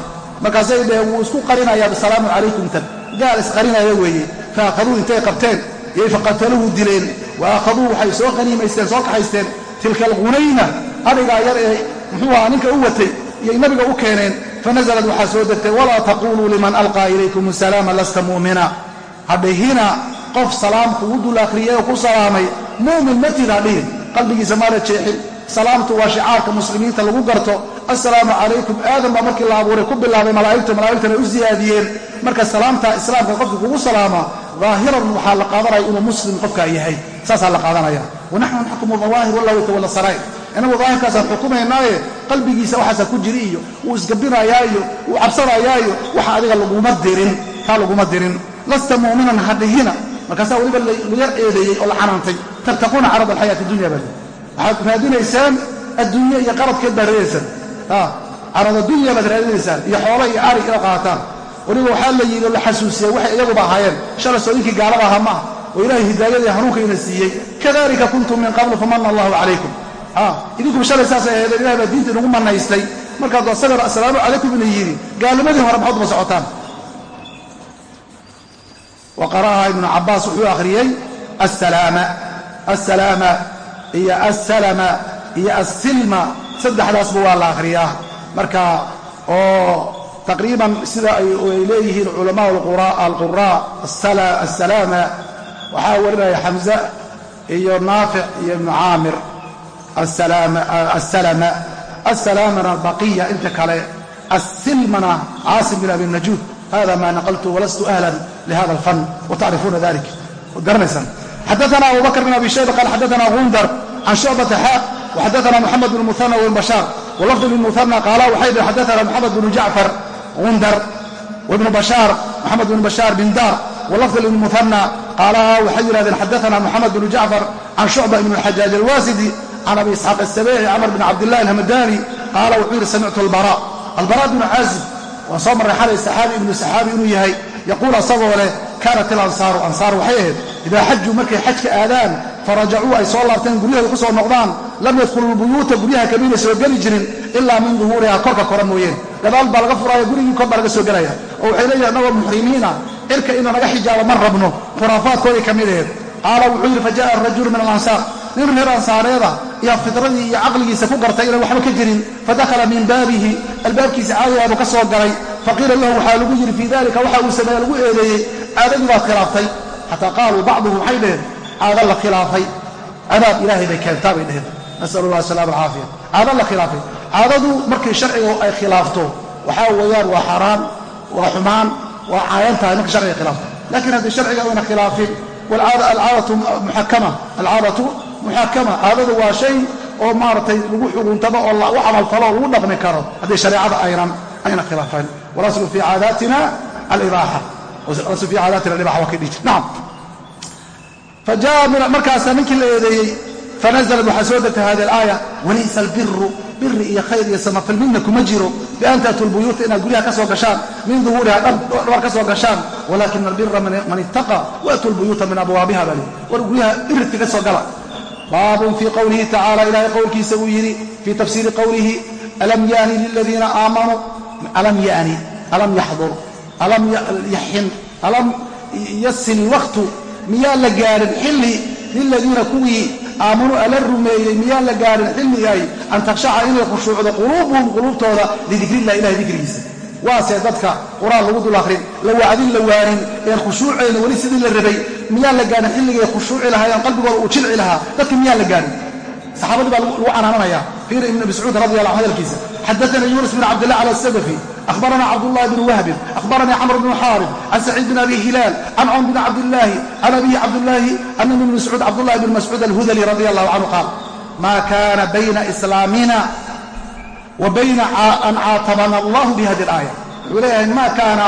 Markaasay dheheen wuu isku qarinayaa asalaamu calaykum tan. Gaal isqarinaya weeye. Intay qabteen yay faqataluhu dileen. Wa akhaduu waxay soo qaniimaysteen soo kaxaysteen. Tilka alqunayma arigaa yar ee muxuu ahaa ninka u watay iyay nabiga u keeneen fanazalad waxaa soo degtay walaa taquluu liman alqaa ilaykum asalaama lasta mu'mina. Hadhihina qof salaam kugu dul akhriyay oo ku salaamay mu'min matid hadhihin qalbigiisa maala jeexin. Salaamtu waa shicaarka muslimiinta lagu garto. Assalaamu calaykum aadan baa markii la abuuray ku bilaabay malaa'igta malaa'igtana u siyaadiyeen. Marka salaamta islaamka qofka kugu salaama daahiran waxaa la qaadanaya inuu muslim qofkaa yahay saasaa la qaadanaya wanaxnu naxkumu dawaahir wallahu yatawalla saraa'ir inagu daahirkaasaan xukumaynaaye qalbigiisa waxaasaa ku jiri iyo wuu isgabinayaa iyo wuu cabsanayaa iyo waxa adiga laguma dirin taa laguma dirin lasta mu'minan hadhihina markaasaa weliba laga eedeeyey oo la canaantay tartaquuna carad alxayaati dunya baa waxaad raadinaysaan adduunye iyo qaradkeed baad raadinaysaan carad addunya baad raadinaysaan iyo xoola iyo ari ila qaataan weliba waxaa la yidhi oo la xasuusiyey waxay iyaguba ahaayeen shalay sooyinkii gaalada ahaa ma oo ilaahay hidaayadii hanuunka ina siiyey. Kadalika kuntum min qablu famana allahu calaykum. Idinkuba shalay saasay ahaydeen ilahay baa diinta inagu manaystay markaad asagana assalaamu calaykum ina yidhi gaalnimadii hore maxaad uba socotaan wa qara'aha ibnu cabbaas wuxuu akhriyey assalaama assalaama iyo assalama iyo assilma. Saddexdaasba waa la akhriyaa. Marka oo taqriiban sida ay leeyihiin culamaa alquraa assalaama waxaa warinaya xamza iyo naafic iyo ibnu caamir assalama assalaamana baqiya inta kale assilmana caasim bin abi najuud hada ma naqaltu walastu ahlan lihada alfan watacrifuuna dalik garanaysaan xadaana abu bin abi shayba qaal xadaana gundar can shucbata xaa waxadaana moxamed bn muhana wbn bashaar walafdu lilmuhana qaala waxay dhn xadaana moxamed bnu jacfar gundar wibnu bashaar moxamed bn bashaar bin daar walafdu lilmuhana qaala waxay yidhahdeen xadaana moxamed bnu jacfar can shucba ibn xajaaj alwaasidi can abi isxaaq asabeeci camr bn cabdillahi alhamadani qaala wuxuu yidhi samictu albara. Albara bnu caazib waan soo marray xalay saxaabi ibnu saxaabi inuu yahay yaquul asagoo leh kaanat ilansaaru ansaar waxay ahayd idaa xajuu markay xajka aadaan farajacuu ay soo laabteen guryahooda ku soo noqdaan lam yadkhuluu buyuuta guryaha kabiina soo geli jirin ilaa min duhuuriha korka kora mooyeen gadaal baa laga furaya gurigii kor baa laga soo gelaya oo waxay leeyihiin annagoo muxrimiina cirka inuu naga xijaabo ma rabno khuraafaadkoodii ka mid aheed. Qaala wuxuu yidhi fa ja'a rajulu min alansaar. Nin reer ansaareeda iyo fitradii iyo caqligiisa ku gartay inaan waxba ka jirin fadakhala min baabihi albaabkiisa caadigaabuu ka soo galay. Faqiila lahu waxaa lagu yidhi fii dalika waxa uu sameeye lagu eedeeyey caadadii baad khilaaftay xataa qaaluu bacduhum waxay dheheen caada la khilaafay. Cadaab ilaahay bay keentaa bay dheheen nasal allah asalaama alcaafiya caado la khilaafay caadadu markii sharciga ay khilaafto waxaa weeyaan waa xaaraan waa xumaan waa caayan tahay markii sharciga khilaafto. Laakiin haddii sharciga ayna khilaafin alcaadatu muxakama alcaadatu muxakama caadadu waa shay oo maaragtay lagu xuguntamo oo lagu camalfalo oo lagu dhaqmi karo. Haddii shareecada aynan ayna khilaafan walaslu fii caadaatina alibaaxa aslu fii caadaatina alibaxa waa dhiji nacam fajaءa markaasaa ninkii la eedeeyey fanazlat waxaa soo degtay hadi alaaya biri iyo khayr iyo samafal midna kuma jiro bian ta'tuu lbuyuuta inaad guryaha ka soo gashaan min duhuuriha dhabar ka soo gashaan. Walakina albira man ittaqa waatuu lbuyuuta min abwaabiha bali. War guryaha iridka ka soo gala. Baabun fii qowlihi tacala ilaahay qowlkiisa uu yidhi fii tafsiiri qowlihi alam yaani liladiina aamanuu alam yani alam yaxdur alam yaxin alam yasil waktu miyaan la gaadhin xilli liladiina kuwii aamanuu ala rumeeyey miyaan la gaadhin xilli ay an takshaca inay khushuucdo quluubuhum quluubtooda lidikrillah ilahay dikrigiisa. Waase dadka qur'aan lagu dul akhrin la wacdin la waanin een khushuucayna weli sidii la rabay. Miyaan la gaadhin xilligay khushuuci lahaayeen qalbigooda uu jilci lahaa? Dadka miyaan la gaadhin saxaabadii baa lagu canaananaya fiir ibn mascuud radi allah hadalkiisa. Xadaana yuunus bin cabdillah cala sadafi أخبرنا عبد الله بن وهب أخبرني عمرو بن حارث عن سعيد بن أبي هلال عن عون بن عبد الله عن أبي عبد الله أن من مسعود عبد الله بن مسعود الهذلي رضي الله عنه قال ما كان بين إسلامنا وبين أن عاطبنا الله بهذه الآية وليه ما كان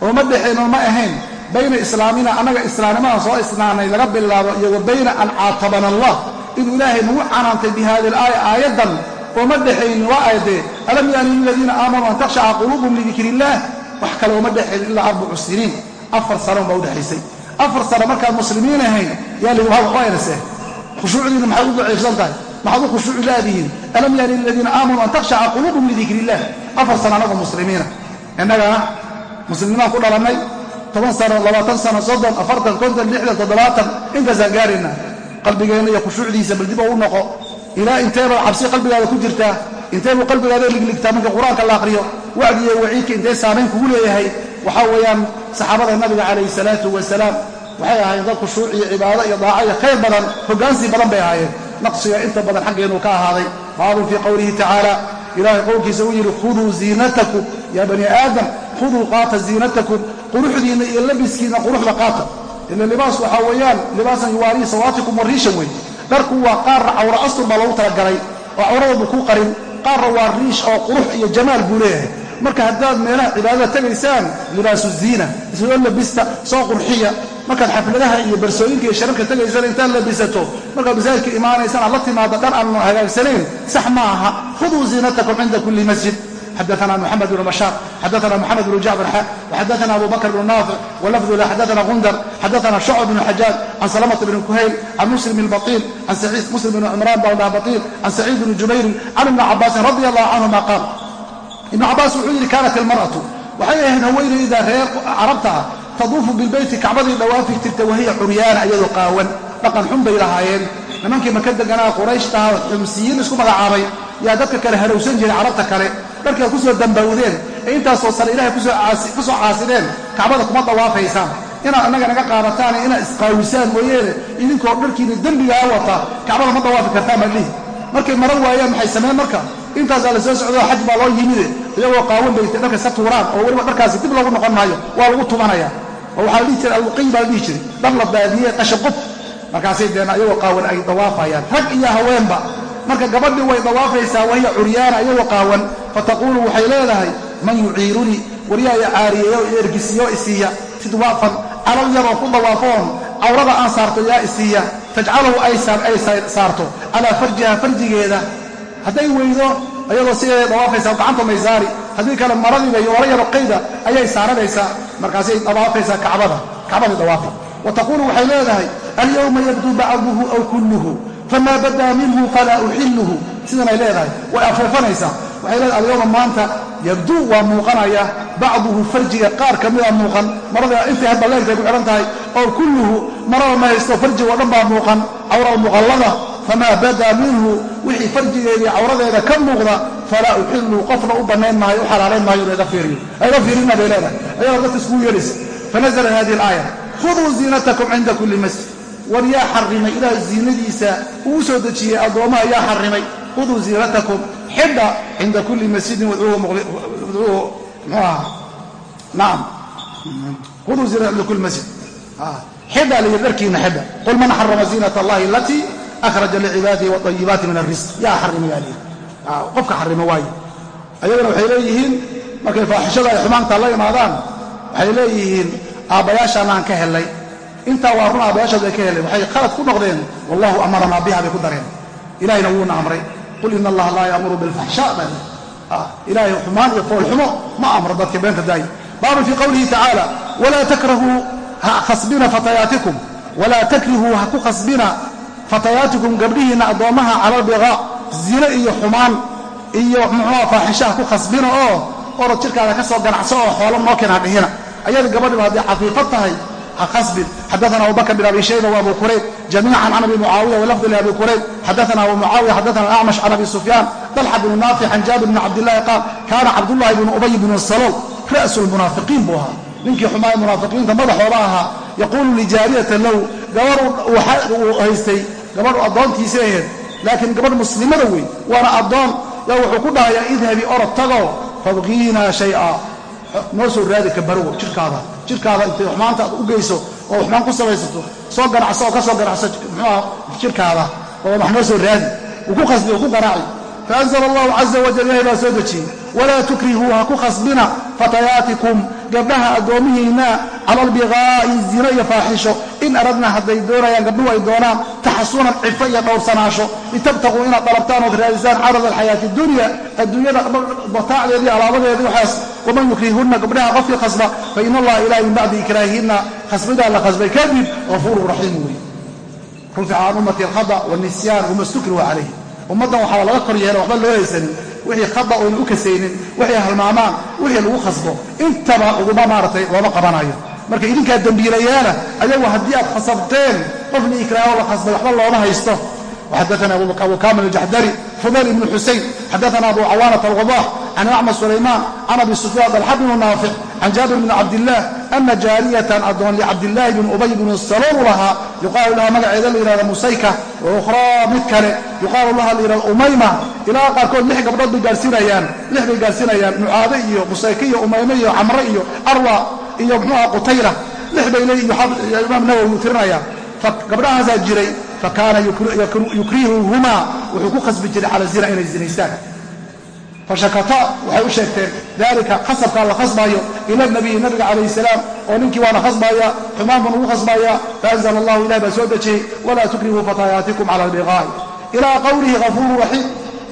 وما دحين وما أهين بين إسلامنا أنا إسلامنا سواء إسلامنا لرب الله وبين أن عاطبنا الله إذ إلهي نوعنا بهذه الآية آية ooma dhexaynin waa aayadee alam yaani liladiina aamanuu an takhshaca quluubuhum lidikri illaah wax kale ooma dhexayn ilaa arbacu siniin afar sano baa u dhexaysay. Afar sano markaad muslimiin ahayn yaa layidhi waynase khushuucdiina maxay u daciifsan tahay? Maxaad u khushuuci laadihiin? Alam yaani liladiina aamanuu an takhshaca quluubuhum lidikri illah afar sano annagoo muslimiina. Innagana muslimnimaan ku dhalannay toban sano labaatan sano soddon afartan konton lixdan toddobaatan intaasaan gaarayna. Qalbigeenna iyo khushuucdiisa bal u noqo ilaa inteeba cabsi qalbigaada ku jirtaa inteebuu qalbigaada ligligtaa marka qur'aanka la aqriyo wacdi iyo waciidka intee saamayn kugu leeyahay waxaa weeyaan saxaabada nabiga calayhi salaatu wasalaam waxay ahaayeen dad khushuuc iyo cibaado iyo daaco iyo khayr badan hogaansii badan bay ahaayeen. Naqsiga inta badan xaggeenuu ka ahaaday baabun fii qowlihi tacaala ilaahay qowlkiisa uu yidhi khuduu ziinatakum yaa bani aadam khuduu qaata ziinatakum quruxdiinna iyo labiskiinna quruxda qaata ila libaas waxaa weeyaan libaasan yuwaarii sawaatikum wariishan wey dharku waa qaarra cawra astur baa loogu talagalay oo cawradoodu ku qarin. Qaarra waa riish oo qurux iyo jamaal buu leeyahay. Marka haddaad meelaha cibaadada tegaysaan libaasu ziina isoo labista soo qurxiya. Markaad xafladaha iyo barsooyinka iyo shararka tegaysaan intaad labisato. Markaad masaajidka imaanaysaan aad la timaado dhar aan hagaagsanayn sax ma aha. Khuduu ziinatakum cinda kulli masjid xadaana mxamed bn bashaar xadaana mxamed bn jacfar xa waxadaana abu bakr bn naafic walafdu la xadaana gundar xadaana shucb bn xajaaj can salamata bn kuhayl can muslim baطiil can muslim bn cimraan bawdah baطiil can saciid bn jubayrin can ibni cabaasin radi allahu canhuma qaal ibnu cabaas wuxuu yidhi kaanat ilmar'atu waxay ahayd haweenayda reer carabta ah taduufu bilbeyti kacbadii dhawaafi jirta wahiya curyaana iyadoo qaawan dhaqan xun bay lahaayeen nimankii maka deganaa qurayshtaha xumsiyiin isku magacaabay yaa dadka kale harowsan jiray carabta kale dharkii aad ku soo dambawdeen ee intaasoo sare ilahay ku soo caasideen kacbada kuma dawaafaysaan. Inaad annaga naga qaadataan inaad isqaawisaan mooyeene idinkoo dharkiina dembigaa wata kacbada ma dawaafi kartaan baa dhihi markay maro waayaan maxay sameen marka? Intaasaa la soo socdoo xaj baa loo yimide iyagoo qaawan bay dharka iska tuuraan oo weliba dharkaasi dib loogu noqon maayo waa lagu tumanaya oo waxaa la dhihi jiray alwaqiy baa la dhihi jiray dhar la baadiyee qashan qof markaasay deen iyagoo qaawan ay dawaafayaan. Rag iyo haweenba marka gabadhii way dawaafaysaa wahiya curyaana iyagoo qaawan fataquulu waxay leedahay man yuciirunii waryaa i ergisiyo isiiya tidwaafan calal yaroo ku dawaafoon cawrada aan saarto yaa isiiya tajcalahu ay saarto. Calaa farjiha farjigeeda. Hadday weydo ayadoo sideeday dawaafaysaa gacanta may saari. Haddii kale maradiiba iyo wala yaro qayda ayay saaranaysaa. Markaasay dawaafaysaa kacbada. Kacbaday dawaafi wa taquulu waxay leedahay alyowma yabduu bacduhu aw kulluhu famaa badaa minhu falaa uxilluhu sidanay leedahay way afeefanaysaa waxay leedahay alyowma maanta yabduu waa muuqanaya bacduhu farjiga qaar ka mida muuqan. Marada intay hadba leegtay ku xidhan tahay oo kulluhu marada ma haysto farjiga o dhan baa muuqan cawra muqallada. Famaa badaa minhu wixii farjigeedii cawradeeda ka muuqda falaa uxillu qofna u bannayn maayo u xalaalayn maayo iga fiirina bay leedahay. Ayadoo dadka iskugu yeelhaysa fanazla hadihi alaaya khuduu ziinatakum cinda kulli masjid. War yaa xarimay ilaah ziinadiisa uu soo dejiyey addoommaha yaa xarimay khuduu ziinatakum xidha cinda kulli masjidin wadcuuhu muxuu aha naam. Khuduu ziinata cinda kulli masjid. Xidha yidhi dharkiina xidha. Qul man xarama ziinat allahi alatii akhraja licibaadihi waayibaati min alrisq yaa xarimay yaa lihi. Qofka xarima waaye. Ayagana waxay leeyihiin markay faaxishada ay xumaanta la imaadaan waxay leeyihiin aabbayaashaana aan ka hellay intaa waa run aabbayaashood ay ka helleen waxay khalad ku noqdeen wallahu amaranaa biha qul ina allaha laa yaamuru bilfaxshaa baa ilaahay xumaan iyo foolxumo ma amro dadka beenta daaya baabun fii qowlihi tacaala walaa takrahuu ha khasbina fatayaatikum walaa takrihuu ha ku khasbina fatayaatikum gabdhihiinna addoommaha cala albiqaa zine iyo xumaan iyo muxuuha faaxisha ha ku khasbina oo orod jirkaada ka soo ganacso oo xoolo noo keen ha dhihina ayada gabadhiba hadday cafiifad tahay ha khasbin xadaana abubakr bin abi shayba waabu kurayb jamiican can abi mucaawiya walafdi liabi kurayb xadaana abu mucaawiya xadaana acmash can abi sufyaan dalxa bnu naafic can jaabir bni cabdillahi qaal kaana cabdullahi bnu ubay bnu salool ra'su lmunaafiqiin buu ahaa ninkii xumaaya munaafiqiinta madaxooda ahaa yaquulu lijaariyata low gabadh uu haystay gabadhu addoontiisa ahayd laakiin gabadh muslimada wey waana addoon yaa wuxuu ku dhahayaa idhabi orod tago fabqiinaa shaya noo soo raadi kabarowo jirkaada jirkaada intay xumaanta aad u geyso oo xumaan ku samaysato soo ganacso oo ka soo ganacso muxuuha jirkaada oo wax noo soo raadi uu ku khasbi uu ku ganaaci faanzala allahu caza wajal ilahay baa soo dejiyey walaa tukrihuu ha ku khasbina fatayaatikum gabdhaha addoomihiinna cala albiqaa'i zino iyo faaxisho. In aradna hadday doonayaan gabdhuhu ay doonaan taxasunan cifo iyo dhowrsanaasho litabtaquu inaad dalabtaan ood raadisaan carad alxayaati dunya adduunyada bataacdeedii alaabadeedii waxaas. Waman yukrihunna gabdhaha qofkii khasba fa in allaha ilahi min bacdi ikraahihinna khasbidaa la khasbay kadib hafuurun raxiim weeye rufica can ummati alkhada wاlnisyaan wama stukrihu calayh ummaddan waxaa laga kor yeela waxba loo haysanin wixii khata oona u kasaynin wixii halmaamaan wixii lagu khasbo intaba uguma maaragtay looma qabanayo. Marka idinkaa dembiilayaala ayagu haddii aad khasabteen qof la ikraaho la khasbay waxba looma haysto. Xadana abu kamil aljaxdari fudayl ibnu xusayn xadaana abu cawaanata alqadax can acma sulaymaan can abi sufyaan dalxa bnu naafic can jaabir bni cabdilah ana jaariyatan addoon licabdillaahi bn ubay bnu saloolu lahaa yuqaalu lahaa magaceeda la yihahda musayka wa ukhraa mid kale yuqaalu laha la yihahda umayma ilaa qaarkood lix gabdhood bay gaarsiinayaan lix bay gaarsiinayaan mucaade iyo musayke iyo umayme iyo camre iyo arwa iyo muxuuha qutayla lix bay leeyihiin imaam nawowi tirinaya gabdhahaasaa jiray fakaana yukrihuhumaa wuxuu ku khasbi jiray cala zina inay zinaystaan fashakata waxay u sheegteen dalika khasabkaa la khasbaayo ila nabiyi nabiga calayh salaam oo ninkii waana khasbaaya xumaan buu nagu khasbaaya faanzla allahu ilah baa soo dejiyey walaa tukrihuu fataayaatikum cala albiqaa'i ilaa qowlihi gafuuru raxiim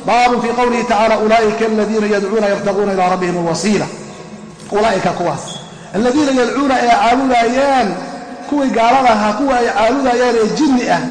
baabun fii qowlihi tacala ulaa'ika aladiina yadcuuna yabtaquuna ilaa rabbihim alwasiila. Ulaa'ika kuwaas. Aladiina yadcuuna ay caabudaayaan kuwii gaalada ahaa kuwa ay caabudayaan ee jinni ah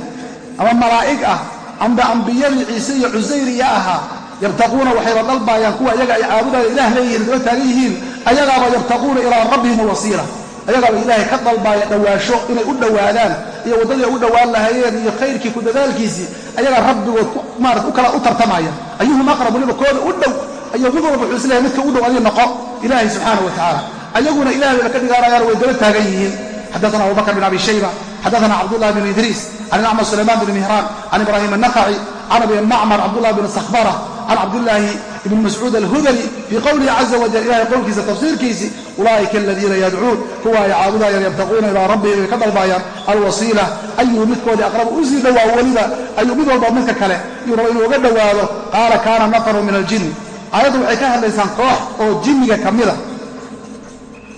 ama malaa'ig ah amba ambiyadii ciise iyo cusayr iyo ahaa yabtaquuna waxayba dalbaayaan kuwa iyaga ay caabudayaan ilaah leeyihiin daba taagan yihiin ayagaaba yabtaquuna ilaa rabbihim alwasiila ayagaaba ilaahay ka dalbaaya dhowaasho inay u dhowaadaan iyo waddadii ay u dhowaan lahaayeen iyo khayrkii ku dadaalkiisii ayagaa rabbigood maarata u kala u tartamaya ayuhum aqrab weliba kooda u dhow ayuu mid walba wuxuu is leeyahay midka u dhow adii noqo ilaahay subxaana wa tacaala. Ayaguna ilahay bayba ka dhigaanayaan way daba taagan yihiin. Xadaana abubakr bn abi shayba xadaana cabdullahi bn idriis can acmar sulayman bn mihraan can ibraahim annakhaci can abi macmar cabdullahi bn sakhbara can cabdillaahi ibn mascuud alhudali fii qowlihi caza wajal ilahay qowlkiisa tafsiirkiisii ulaa'ika aladiina yadcuun kuwa ay caabudayaan yabtaquuna ilaa rabbihim ay ka dalbayaan alwasiila ayuu midkoodii aqrabu u sii dhowaa weliba ayuu mid walba midka kale yuu raba inuu uga dhowaado qaala kaana nafaru min aljinni aayaddu waxay ka hadlaysaan koox oo jinniga ka mida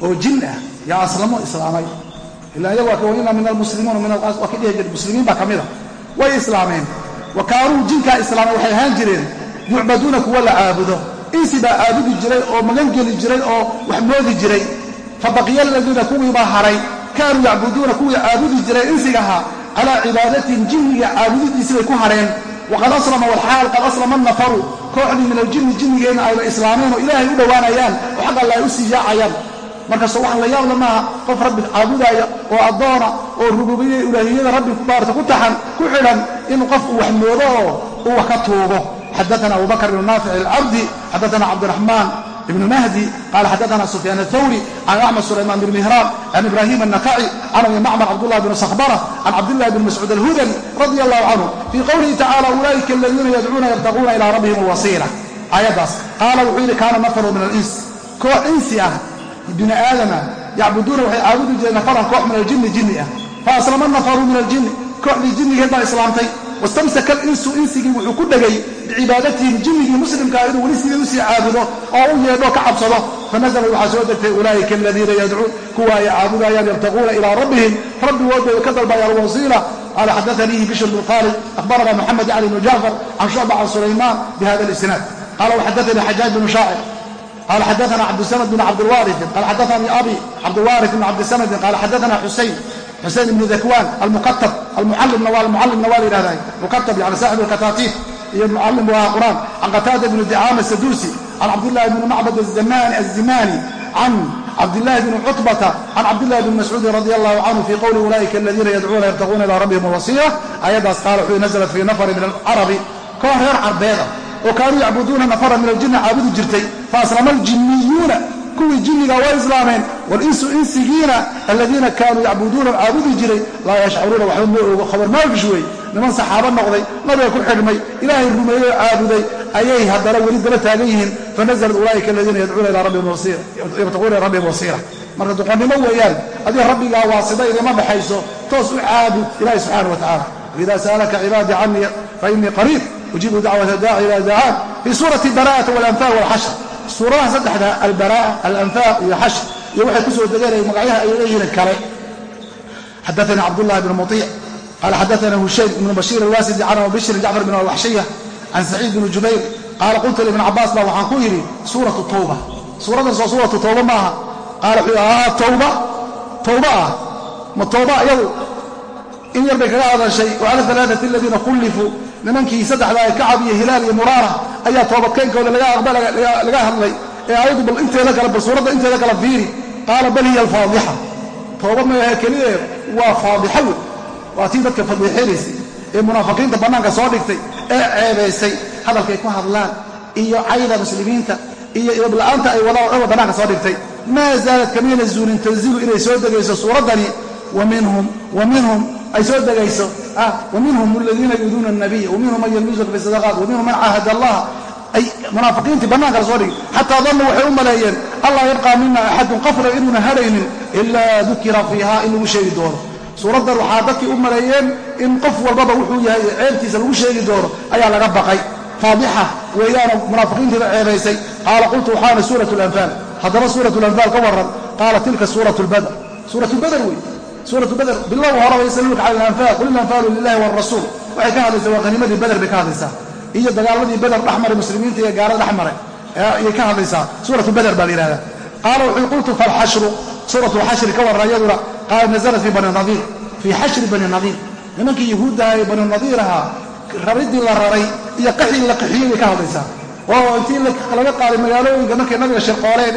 oo jin ah yaa aslamo islaamay ilaa iyagu waa ka waina min almuslimiina min waa ka dhihi jira muslimiin yucbaduuna kuwa la caabudo. Insi baa caabudi jiray oo magangeli jiray oo wax moodi jiray. Fa baqiya aladiina kuwiibaa haray kaanuu yacbuduuna kuwii caabudi jiray insigahaa calaa cibaadatin jinniga caabudidiisii bay ku hadheen waqad aslama walxaal qad aslama nafaru kooxdii min aljinni jinnigeenna ayba islaameen oo ilaahay u dhowaanayaan oo xagga alla ay u sii yaacayaan markastoo wax la yaabla maaha qof rabbi caabudaaya oo addoona oo rubuubiyada ilaahiyada rabbi maarata ku taxan ku xidhan in qof uu wax moodo oo uu wax ka tuugo xadaana abu bakr bn naafic alcabdi xadaana cabdiraxmaan ibn mahdi qala xadaana sufyaan athawri can axmed sulaymaan bn mihraan can ibrahim annakaci can abi macmar cabdullah bn sakhbara can cabdillahi bn mascuud alhudali radi allahu canhu fii qowlihi tacala ulaa'ika aladiina yadcuuna yabtaquuna ilaa rabbihim alwasiila aayaddaas qaala wuxuu yidhi kaana nafaru min alins koox insi ah bini aadama yacbuduuna waxay caabudi jireen nafaran koox min aljinni jinni ah fa aslama nafaru min aljinni kooxdii jinnigeed baa islaamtay wastamsaka alinsu insigii wuxuu ku dhegay bicibaadatihi jinnigii muslimkaa inuu weli sidii u sii caabudo oo u yeedho ka cabsado. Fanazla waxaa soo degtay ulaa'ika aladiina yadcuun. Kuwa ay caabudayaan yabtaquuna ilaa rabbihim. Rabbigood bay ka dalbayaan alwasiila. Qaala xadaanihi bishr bn khaalid akhbarana moxamed cali bn jacfar can shucba can sulaymaan bihada alisnaad. Qala waxadaanii xajaaj bnu shaacir qala xadaana cabdsamd bn cabdilwaariin qala xadaanii abi cabdilwaariث bn cabdisamdin qala xadaana xusayn xusein ibnu dakwaan almukatab almucalimna waa almucalimna waa la yidhahdaa mukatab yani saaxib alkataatiif iyo mucalim waa qur'aan can qataada bni dicaama saduusi can cabdillahi bni macbad azimani can cabdillahi bni cutbata can cabdillahi bni mascuudin radi allahu canhu fii qowli ulaa'ika aladiina yadcuuna yabtaquuna ilaa rabbihim alwasiila aayaddaas qaala wuxuu naزlat fii nafari min alcarabi koox reer carbeeda oo kaanuu yacbuduuna nafara min aljinni caabudi jirtay. Faaslama aljiniyuuna kuwii jinniga waa islaameen walinsu insigiina aladiina kaanuu yacbuduuna caabudi jiray laa yashcuruuna waxba ma ogo khabar maafish wey niman saxaabo noqday nabiga ku xidhmay ilaahay rumeeyey caabuday ayay haddana weli daba taagan yihiin. Fanaزlat ulaa'ika aladiina yabtaquuna ila rabbihim wasiila marka duqonnimo weeyaan adii rabbigaa waasida idima dhaxayso toos u caabud ilahi subxaana wa tacala waidaa sa'alaka cibaadii canii fainii qariib ujiibu dacwata daaci ila dacaan fii suurati bara'ati walanfaal walxashr suuradaha saddexda albara'a alanfaaq iyo xashr iyo waxay ku soo degeenay magacyaha ay leeyihiin kale. Xadaanii cabdullahi bn muiic qaala xadaana hushaym ibnu bashiir alwaasidi can abu bishrin jacfar bn alwaxshiya can saciid bni jubayr qaala qultu libni cabaas baa waxaan ku yidhi suuratu tawba. Suuraddan soo suuratu tawba maaha qaala wuxuu yidhi tawba? Tawba ah? Ma tawba iyadu in yar bay kaga hadashay wacala alaaati aladiina khullifuu nimankii saddexda ay kacab iyo hilaal iyo muraara ayaa toobadkeenkooda laga hadlay ee bal suuradda inteeda kale fiiri. Qaala bal hiya alfaadixa. Toobad maahe kelideed waa faadixa wey waa tii dadka fadiixinaysay ee munaafiqiinta bannaanka soo dhigtay ee ceebaysay hadalkay ku hadlaan iyo cayda muslimiinta iyo ibabla'aanta ay wadaan bannaanka soo dhigtay. Maa zaalad kamayna zuulin tanziilu inay soo degayso suuraddani wa minhum wa minhum ay soo degayso. Waminhum aladiina yuduuna الnabiy waminhum man yalmizuka fi sadaqaat waminhum man caahad allah. Ay munaafiqiintii bannaanka la soo dhigay. Xataa danuu waxay u maleeyeen allaa yabqaa mina axadun qafla inuuna hadhaynin ilaa dukira fiiha in lagu sheegi doono suuraddan waxaa dadkii u maleeyeen in qof walbaba wuxuu yahay ceebtiisa lagu sheegi doono ayaa laga baqay. Faadixa weeyaano munaafiqiintiiba ceebaysay qaala qultu waxaana suurat lanfaal haddaba suurat lanfaal ka waran qaala tilka suurat lbadr suurat lbadr wey suuratu bader bilow horaba yasaluunaka cala alanfaal qul ilanfaalu lilahi walrasuul waxay ka hadlaysaa waa qaniimadii bader bay ka hadlaysaa. Iyo dagaaladii bader dhexmaray muslimiinta iyo gaalada dhexmaray ayay ka hadlaysaa. Suuratu bader baa la yihahdaa qaala wuxuu qultu falxashru suuratu lxashri ka warran iyaduna qaala nazalat fii bani nadiir fii xashri bani nadiir nimankii yahuuddaha ee bani nadiir ahaa raridii la raray iyo qaxii la qaxiyey bay ka hadlaysaa. Oo intii laga qaaday magaalooyinka markay nabiga shirqooleen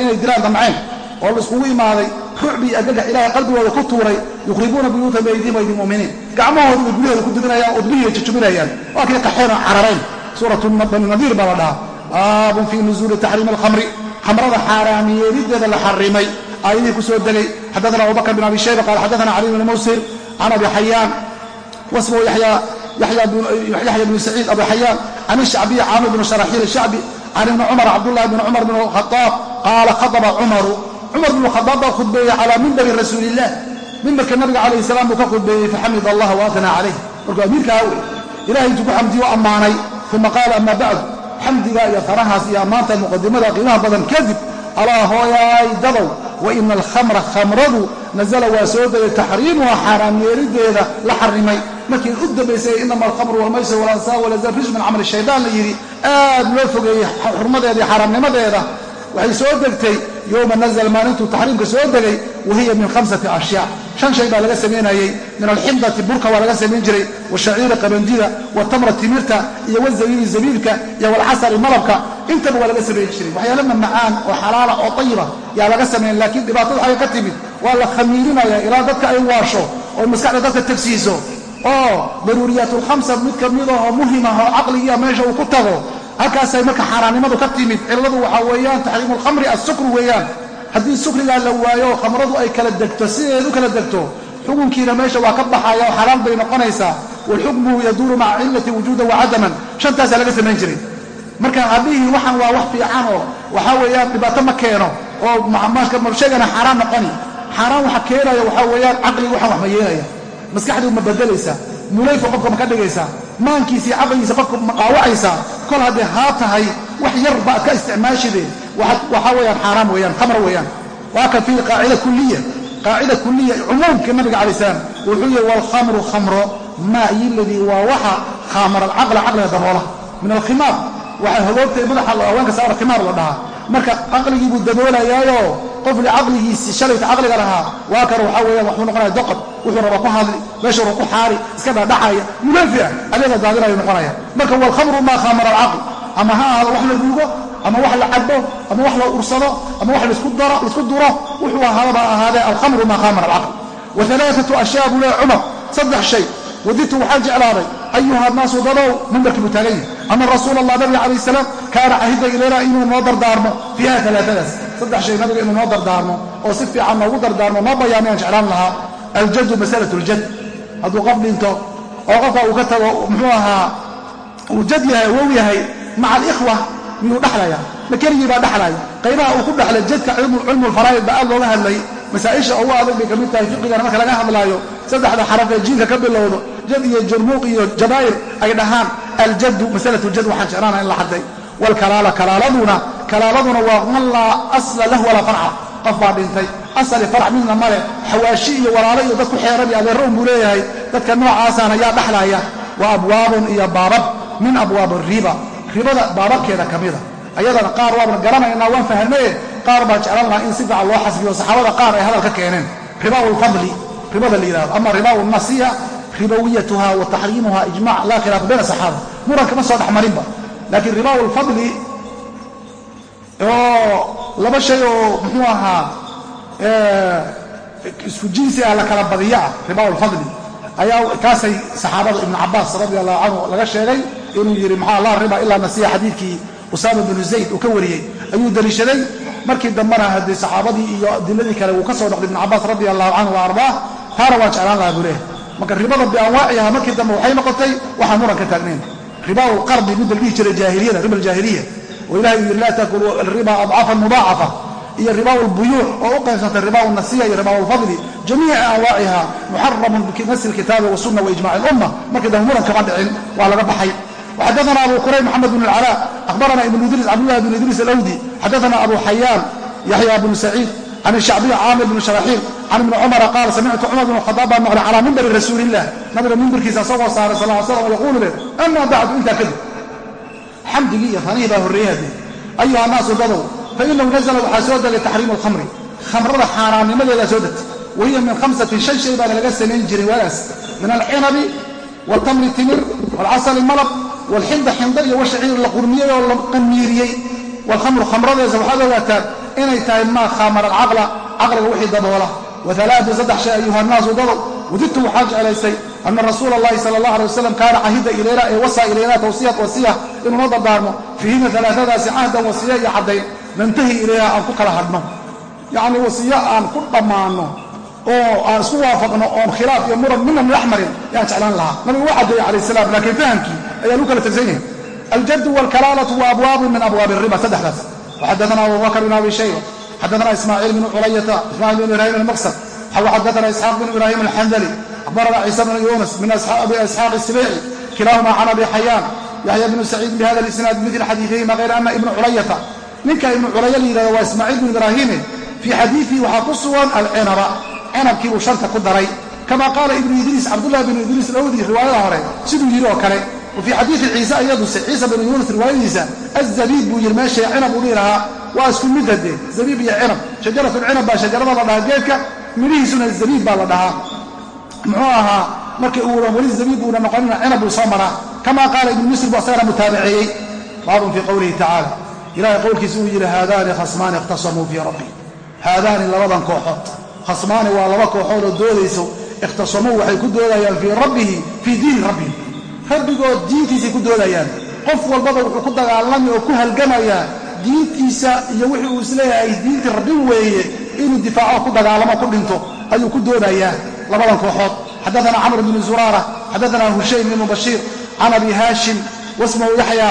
rucbi iyo agagax ilaahay qalbigooda ku tuuray yukhribuuna buyuuta biaydihim aydi muminiin. Gacmahooda bay guryahooda ku dubinayaan udbihii jujubinayaan waa kay qaxeen oo carareen suuratu bani nadiir baa la dhahaa. Baabun fii nuzuuli taxriimi alkhamri. Khamrada xaaraamiyeelideeda la xarimay aayadihii ku soo degay xadaana abubakr bin abi shayba qaala xadaana cali bn mawsir can abi xayaan wasmuhu yaxya bnu saciid abu xayaan can ishacbiyi caamir bnu sharaxiil shacbi can ibni cumar cabdullahi bn cumar bn khadaab qaala khadaba cumaru cumar bnu khadaab baa khudbeeyey calaa mimbari rasuuliillah mimbarka nabiga calayhi salaam buu ka khudbeeyey faxamid allah waatnaa calayh markuu amiirkaa wey ilahay intuu ku xamdiyo ammaanay uma qaala ama bacd xamdiga iyo farahaas iyo ammaanta muqadimada qiimaha badan kadib alaa hooyaay dadow wa ina alkhamra khamradu nazala waa soo degay taxriimuha xaaraam yeelideeda la xarimay markii u dambaysay inama alkhamru walmaysir walansaa walazal rij min camali shaydaan la yidhi aad loo fogeeyey xurmadeeda iyo xaaraamnimadeeda waxay soo degtay yowma nazla maalintuu taxriimka soo degay wahiya min hamsati ashyaa. Shan shay baa laga samaynayey min alxindati burka waa laga samayn jiray washaciiri qabandida watamra timirta iyo wazabiibi zabiibka iyo walcasari malabka. Intaba waa laga samayn jiray. Waxyaala mamacaan oo xalaala oo tayiba yaa laga samayn laakiin dhibaatada waxay ka timid. Waa la khamiirinaya ilaa dadka ay waasho oo maskaxda dadka tegsiiso oo daruuriyaatulkhamsa mid ka mid ahoo muhimah oo caqligiia meesha uu ku tago halkaasay marka xaaraannimadu ka timid. Cilladu waxaa weeyaan taxriimu alkhamri assukru weeyaan. Haddii sukrigaa la waayo khamradu ay kala degto. Sideed u kala degto xukunkiina meesha waa ka baxaya oo xalaal bay noqonaysaa. Walxukmu yaduuru maca cillati wujuudan wa cadaman. Shantaasaa laga samayn jiray. Marka haddihii waxaan waa wax fiican oo waxaa weeyaan dhibaato ma keeno oo sheegana xaaraan noqoni. Xaaraan waxa keenaya waxaa weeyaan caqliga waxaan wax ma yeelaya. Maskaxdii ma bedelaysaa mulayfa qofka ma ka dhigaysaa maankiisii caqligiisa qofka ma qaawacaysaa kol haddee haa tahay wax yar ba ad ka isticmaashideen waxaa weyaan xaaraam weyaan khamr weeyaan. Waa kan fii qaacida kuliya qaacida kuliya cumuumka nabiga calay salaam wuxuu yihi waalkhamru khamro maa iyoladii waa waxa khaamara alcaqla caqliga daboola min alkhimaar waxay hogoogtay madaxa haweenka saara khimaar la dhahaa. Marka caqligii buu daboolayaayo qofli caqligiisii shalayta caqliga lahaa waa kan waxaa weeyaan waxuu noqonaya doqod wuxuu raba ku hadli meeshuu raba ku xaari iska dhadhacaya mulaafica adeega daadinayu noqonaya marka waalkhamru maa khaamara alcaql ama ha ahaado wax la duugo ama wax la cabo ama wax la ursado ama wax la isku duro wuxuu ahaadaba ahaadee alkhamru maa khamara alcaql wa ashyaa buu leeya cumar saddex shay wadidtu waxaan jeclaaday ayuha naasu dadow mimbarkii buu taagan yahay. Ana rasuula allah nabiga calayh salaam kaana cahida ilayna inuu noo dardaarmo fiiha alaatadaas saddex shay nabiga inuu noo dardaarmo oo si fiican noogu dardaarmo noo bayaamiyaan jeclaan lahaa. Aljaddu masalat ljad hadduu qof dhinto oo qofka uu ka tago muxuu ahaa uu jad yahay wow yahay maca alikhwa miyuu dhexlaya ma keligii baa dhexlaya qaybaha uu ku dhexlay jadka cilmulfaraa'id baa aad looga hadlay. Masaa'isha ugu adag bay ka mid tahay fiqigana marka laga hadlaayo saddexda xaraf ee jiinka ka bilowdo jad iyo jurmuuq iyo jabaa'ir ay dhahaan aljaddu masalatu jad waxaan jeclaana in la xadday. Waalkalaala kalaaladuna kalaaladuna waa man laa asla lahu walaa farca qof baa dhintay asali farac midna male xawaashi iyo walaalo iyo dad ku xeeran iyo un buu leeyahay. Dadka noocaasana yaa dhexlaya wa abwaabun iyo baabab min abwaab riba. Ribada baababkeeda ka mida. Ayadana qaar waabna garanaynaa waan fahmaye qaar baa jeclan lahaa in si fiican loo xasbiyo saxaabada qaar ay hadal ka keeneen. Ribaau lfadli ribada la yidhahdo ama ribaau nasiya wa taxriimuha ijmac laa khilaafa bayna saxaaba. Muran kama soo dhexmarinba. Laakiin ribaau oo laba shay oo muxuu ahaa isku jinsi ah la kala badiyo ah ribaau lfadli ayaa kaasay saxaabada ibnu cabaas radi allahu canhu laga sheegay inuu yidhi maxaa laa riba ilaa nasiya xadiidkii usaama binu zayd uu ka wariyey. Ayuu daliishaday markii dambena haddii saxaabadii iyo adiladii kale uu ka soo noqday ibnu cabaas radi allahu canhu wa ardaah taana waan jeclaan lahaa buu leehay marka ribada bianwaaciha markii dambe waxay noqotay waxaan muran ka taagnayn. Riba qardi midda la dhihi jiray jaahiliyada riba aljaahiliya ilahay uu yidhi laa taakulu alriba adcaafan mudaacafa iyo riba lbuyuuc oo u qaybsantay riba nasiya iyo riba lfadli jamiica anwaaciha muxaramun binasi lkitaabi wasuna waijmac lumma markii dambe muran kama dhicin waa laga baxay وxadثna abu qurayb mxamed بن الcلاء أخbarana iبn idriis cabdالlah بn idriis alawdi xadaثna abu xayaan yaحya bn saciid can الshacbiy caamir bn sharaxiil can ibni cumara qaal samictu cumar bn khadaab baa maqlay calىa mimbari rasuuli الlah nabiga mimbarkiisa asagoo saaray sal ly slam yaquulu leh ama bacdu intaa kadib xamdigii iyo tanihii baa horreeyey haddee ayuha naasu dadow fa inahu nazla waxaa soo degay taxriimu alkhamri. Khamrada xaaraannimadeedaa soo degtay. Wahiya min khamsatin shan shay baana laga samayn jiray waadaas min alcinabi waltamri timir walcasali malab walxinda xinda iyo washaciir la qurmiyey oo la qamiiriyey. Walkhamru khamradeesa waxaad ogaataan inay tahay maa khamara alcaqla caqliga wixii daboola wadidtu waxaan jeclaystay ana rasuula allahi sala allah alay wasalam kaana cahida ilayna ee wasaa ilayna tawsiyat wasiya inuu noo dardaarmo fiihina alaatadaasi cahdan wasiya iyo caddayn nantahi ilayha aan ku kala hadhno yacni wasiyo aan ku dhammaanno oo aan isku waafaqno oon khilaaf iyo muran midna midhax marin yaan jeclaan lahaa nabigu waa caddeeyey calayh salaam laakiin fahamkii ayaa lagu kala tegsan yahay aljaddu waalkalaalatu wa abwaabu min abwaabi riba saddexdaas waxadaana abubakr bn abi shayba xadaana ismaaciil bn culayata ismaaciil bn ibrahim almaqsad xadaana isxaaq bn ibrahim alxandali akhbarana ciisa bn yunas min abi isxaaq isibici kilaahuma can abi xayaan yaxya bnu saciid bihada lisnaad mil xadiiihima hayra ana ibnu culayata ninka ibnu culaya la yihahdo waa ismaaciil bn ibraahime fii xadiiihi waxaa ku sugan alcinaba cinabkii buu shanta ku daray kama qaala ibnu idriis cabdullahi bnu idriis lawdii riwaayada hore siduu yidhi oo kale wa fii xadiidi ciise iyaduse ciisa bnu yuunus riwaayadiisa azabiib buu yidhi meesha cinab uu dhihi lahaa waa isku mid hadee zabiib iyo cinab shajaratulcinab baa shajarada la dhahaa geedka midhihiisuna zabiib baa la dhahaa. Muxuu ahaa markii uunan weli zabiib uuna noqonina cinab buu soo maraa. Kama qaala ibnu misr buu asagana mutaabaceeyey baabun fii qowlihi tacaala ilahay qowlkiisa uu yidhi haadaani khasmaani ikhtasamuu fii rabbi haadaani labadan kooxood. Khasmaani waa laba kooxood oo doodayso ikhtasamuu waxay ku doodayaan fii rabbihi fii diini rabbihi rabbigood diintiisay ku doodayaan. Qof walbaba wuxuu ku dagaalami oo ku halgamayaa diintiisa iyo wixii uu is leeyahay diintii rabbi weeye inuu difaaco ku dagaalamo ku dhinto ayuu ku doodayaa labadan kooxood. Xadaana camr bnu zuraara xadaana hushaym ibnu bashiir can abi haashim wasmahu yaxya